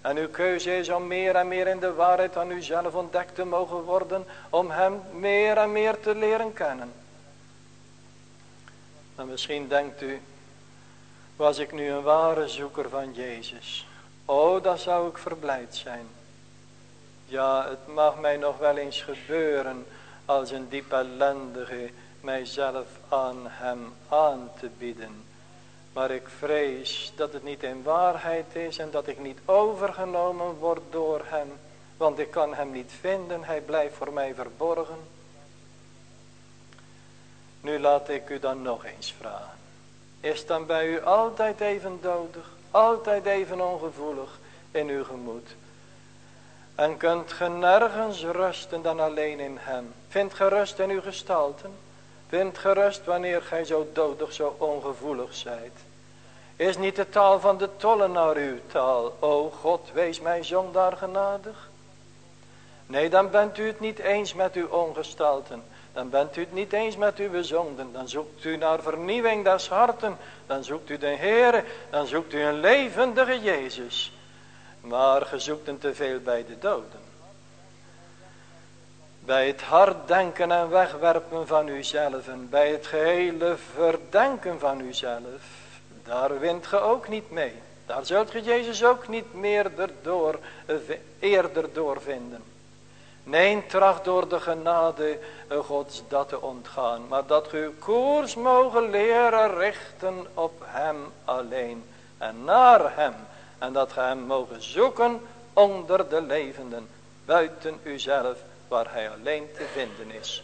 En uw keuze is om meer en meer in de waarheid aan uzelf ontdekt te mogen worden. Om hem meer en meer te leren kennen. Maar misschien denkt u, was ik nu een ware zoeker van Jezus. Oh, dan zou ik verblijd zijn. Ja, het mag mij nog wel eens gebeuren als een diep ellendige mijzelf aan hem aan te bieden. Maar ik vrees dat het niet in waarheid is en dat ik niet overgenomen word door hem. Want ik kan hem niet vinden, hij blijft voor mij verborgen. Nu laat ik u dan nog eens vragen. Is dan bij u altijd even dodig, altijd even ongevoelig in uw gemoed? En kunt ge nergens rusten dan alleen in hem? Vindt ge rust in uw gestalten? Vindt ge rust wanneer gij zo dodig, zo ongevoelig zijt? Is niet de taal van de tollenaar uw taal? O God, wees mij zondaar genadig. Nee, dan bent u het niet eens met uw ongestalten. Dan bent u het niet eens met uw zonden. Dan zoekt u naar vernieuwing des harten. Dan zoekt u de Heer. Dan zoekt u een levendige Jezus. Maar ge zoekt hem te veel bij de doden. Bij het hard denken en wegwerpen van uzelf. En bij het gehele verdenken van uzelf. Daar wint ge ook niet mee. Daar zult ge Jezus ook niet meer door, eerder door vinden. Nee, tracht door de genade Gods dat te ontgaan. Maar dat uw koers mogen leren richten op hem alleen. En naar hem. En dat ge hem mogen zoeken onder de levenden. Buiten uzelf waar hij alleen te vinden is.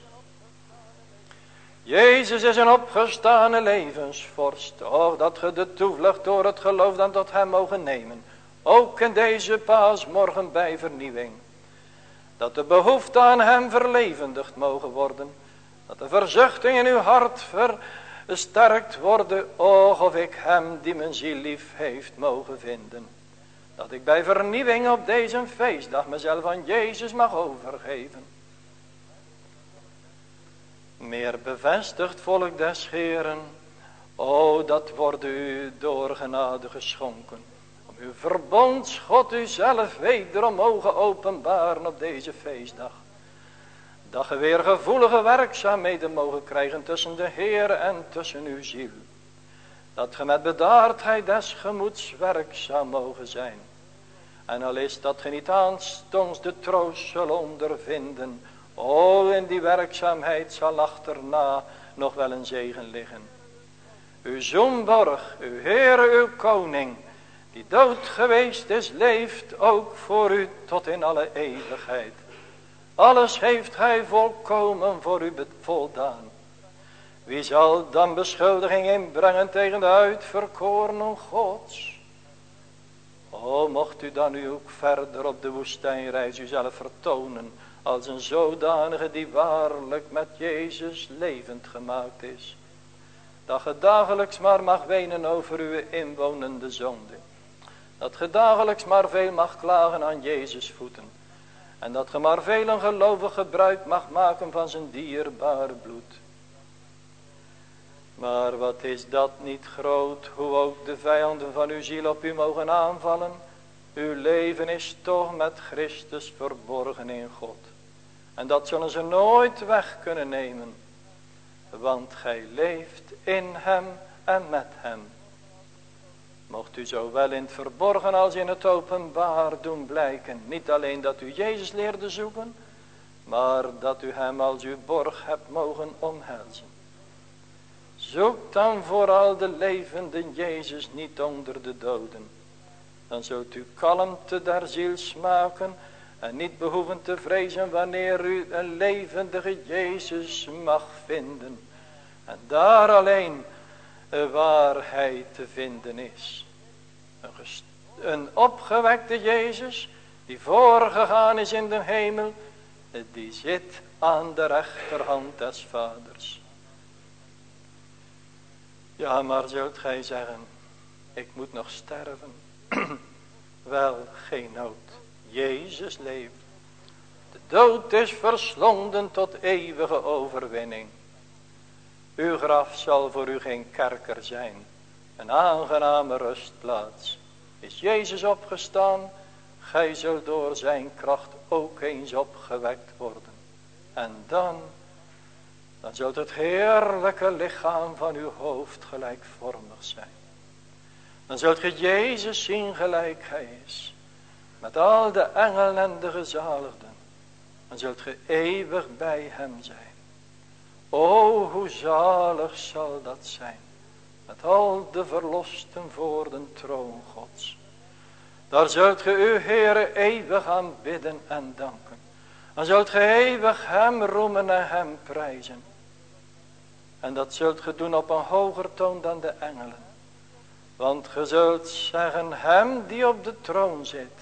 Jezus is een opgestane levensvorst. Och, dat ge de toevlucht door het geloof dan tot hem mogen nemen. Ook in deze paasmorgen bij vernieuwing. Dat de behoefte aan hem verlevendigd mogen worden. Dat de verzuchting in uw hart versterkt worden. Och of ik hem die mijn ziel lief heeft mogen vinden. Dat ik bij vernieuwing op deze feestdag mezelf aan Jezus mag overgeven. Meer bevestigd volk des Heeren. O dat wordt u door genade geschonken. Om uw u zelf wederom mogen openbaren op deze feestdag. Dat ge weer gevoelige werkzaamheden mogen krijgen tussen de Heer en tussen uw ziel. Dat ge met bedaardheid des gemoeds werkzaam mogen zijn. En al is dat ge niet aanstonds de troost zal ondervinden. O in die werkzaamheid zal achterna nog wel een zegen liggen. Uw zonborg, uw Heere, uw koning, die dood geweest is, leeft ook voor u tot in alle eeuwigheid. Alles heeft hij volkomen voor u voldaan. Wie zal dan beschuldiging inbrengen tegen de uitverkorenen gods? O, mocht u dan nu ook verder op de woestijnreis uzelf vertonen als een zodanige die waarlijk met Jezus levend gemaakt is. Dat ge dagelijks maar mag wenen over uw inwonende zonde. Dat ge dagelijks maar veel mag klagen aan Jezus voeten. En dat ge maar velen gelovig gebruik mag maken van zijn dierbare bloed. Maar wat is dat niet groot, hoe ook de vijanden van uw ziel op u mogen aanvallen. Uw leven is toch met Christus verborgen in God. En dat zullen ze nooit weg kunnen nemen. Want gij leeft in hem en met hem. Mocht u zowel in het verborgen als in het openbaar doen blijken. Niet alleen dat u Jezus leerde zoeken. Maar dat u hem als uw borg hebt mogen omhelzen. Zoek dan vooral de levende Jezus niet onder de doden. Dan zult u kalmte der ziel smaken. En niet behoeven te vrezen wanneer u een levendige Jezus mag vinden. En daar alleen waar hij te vinden is. Een, een opgewekte Jezus die voorgegaan is in de hemel. Die zit aan de rechterhand des vaders. Ja, maar zult gij zeggen, ik moet nog sterven. Wel, geen nood. Jezus leeft. De dood is verslonden tot eeuwige overwinning. Uw graf zal voor u geen kerker zijn. Een aangename rustplaats. Is Jezus opgestaan. Gij zult door zijn kracht ook eens opgewekt worden. En dan. Dan zult het heerlijke lichaam van uw hoofd gelijkvormig zijn. Dan zult ge Jezus zien gelijk hij is. Met al de engelen en de gezaligden. Dan zult ge eeuwig bij hem zijn. O, hoe zalig zal dat zijn. Met al de verlosten voor de troon gods. Daar zult ge uw Heere eeuwig aanbidden en danken. Dan zult ge eeuwig hem roemen en hem prijzen. En dat zult ge doen op een hoger toon dan de engelen. Want ge zult zeggen hem die op de troon zit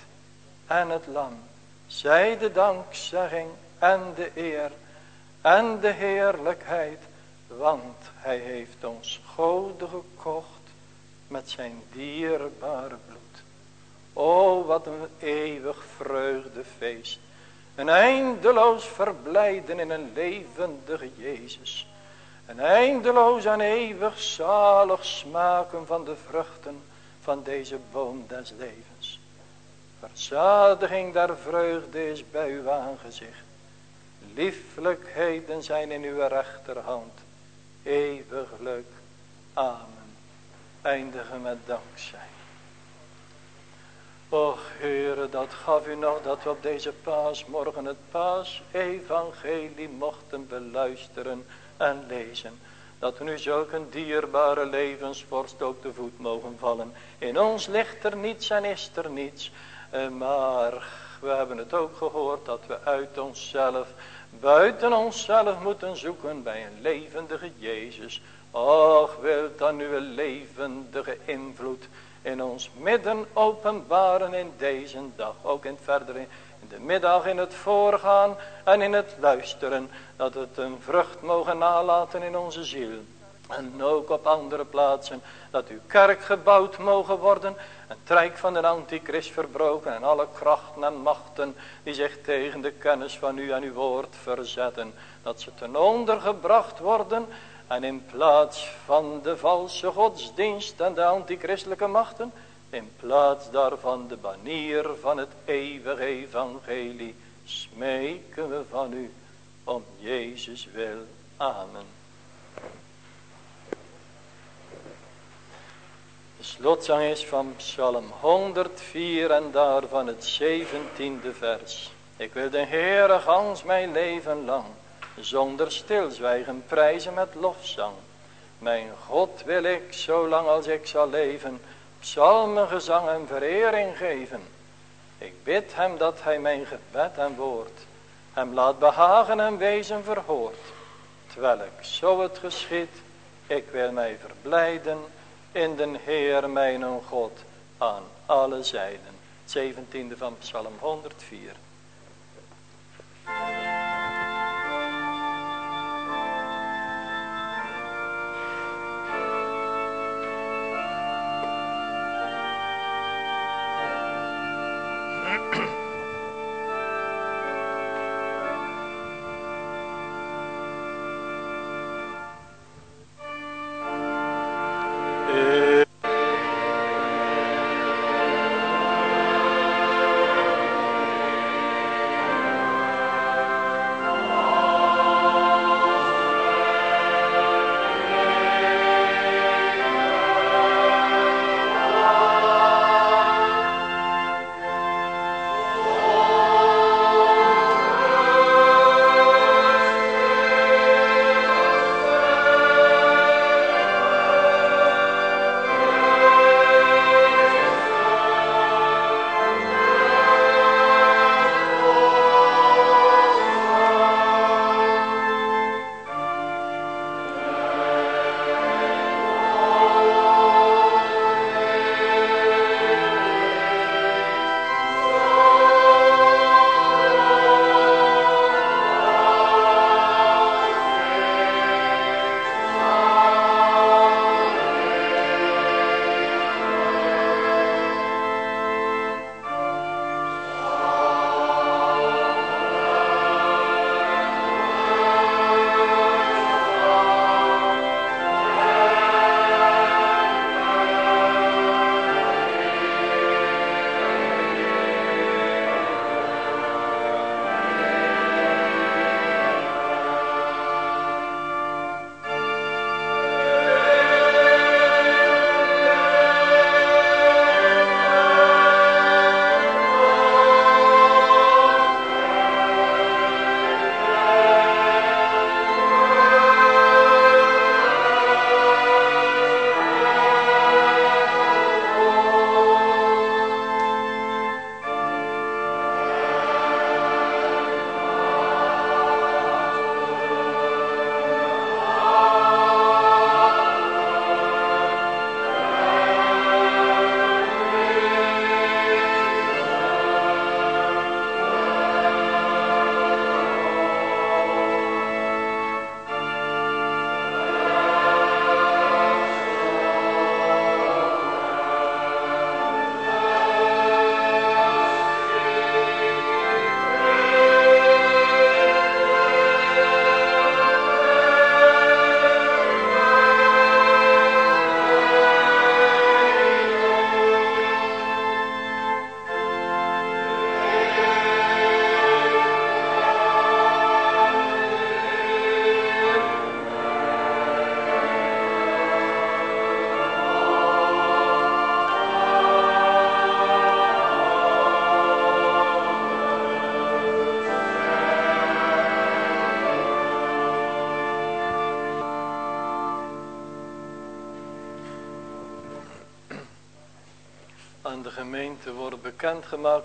en het lam. Zij de dankzegging en de eer en de heerlijkheid. Want hij heeft ons goden gekocht met zijn dierbare bloed. O wat een eeuwig vreugdefeest. Een eindeloos verblijden in een levendige Jezus. Een eindeloos en eeuwig zalig smaken van de vruchten van deze boom des levens. Verzadiging der vreugde is bij uw aangezicht. Lieflijkheden zijn in uw rechterhand. Eeuwiglijk. Amen. Eindigen met dankzij. Och Heere, dat gaf u nog dat we op deze paasmorgen het paasevangelie mochten beluisteren en lezen. Dat we nu zulke dierbare levensvorst ook te voet mogen vallen. In ons ligt er niets en is er niets. Eh, maar we hebben het ook gehoord dat we uit onszelf, buiten onszelf moeten zoeken bij een levendige Jezus. Och, wilt dan uw levendige invloed in ons midden openbaren in deze dag. Ook in het verdere In de middag in het voorgaan en in het luisteren. Dat het een vrucht mogen nalaten in onze ziel. En ook op andere plaatsen. Dat uw kerk gebouwd mogen worden. Het rijk van de antichrist verbroken. En alle krachten en machten die zich tegen de kennis van u en uw woord verzetten. Dat ze ten onder gebracht worden. En in plaats van de valse godsdienst en de antichristelijke machten. In plaats daarvan de banier van het eeuwige evangelie. Smeken we van u om Jezus wil. Amen. De slotzang is van Psalm 104 en daarvan het 17e vers. Ik wil de Heere gans mijn leven lang, zonder stilzwijgen prijzen met lofzang. Mijn God wil ik, zolang als ik zal leven, psalmen, gezang en verering geven. Ik bid hem dat hij mijn gebed en woord, hem laat behagen en wezen verhoord. Terwijl ik zo het geschiet, ik wil mij verblijden in den Heer mijn God aan alle zijden. 17e van Psalm 104.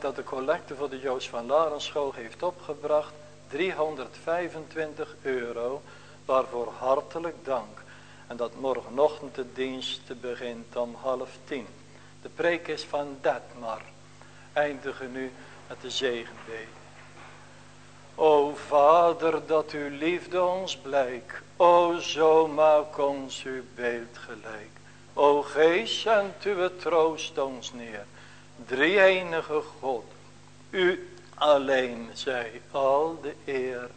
Dat de collecte voor de Joost van Larenschool heeft opgebracht 325 euro, waarvoor hartelijk dank. En dat morgenochtend de dienst begint om half tien. De preek is van Detmar. Eindigen nu met de zegenbeden. O Vader, dat uw liefde ons blijk. O zo maak ons uw beeld gelijk. O Geest, zendt uw troost ons neer. Drie enige alleen zij al de eer.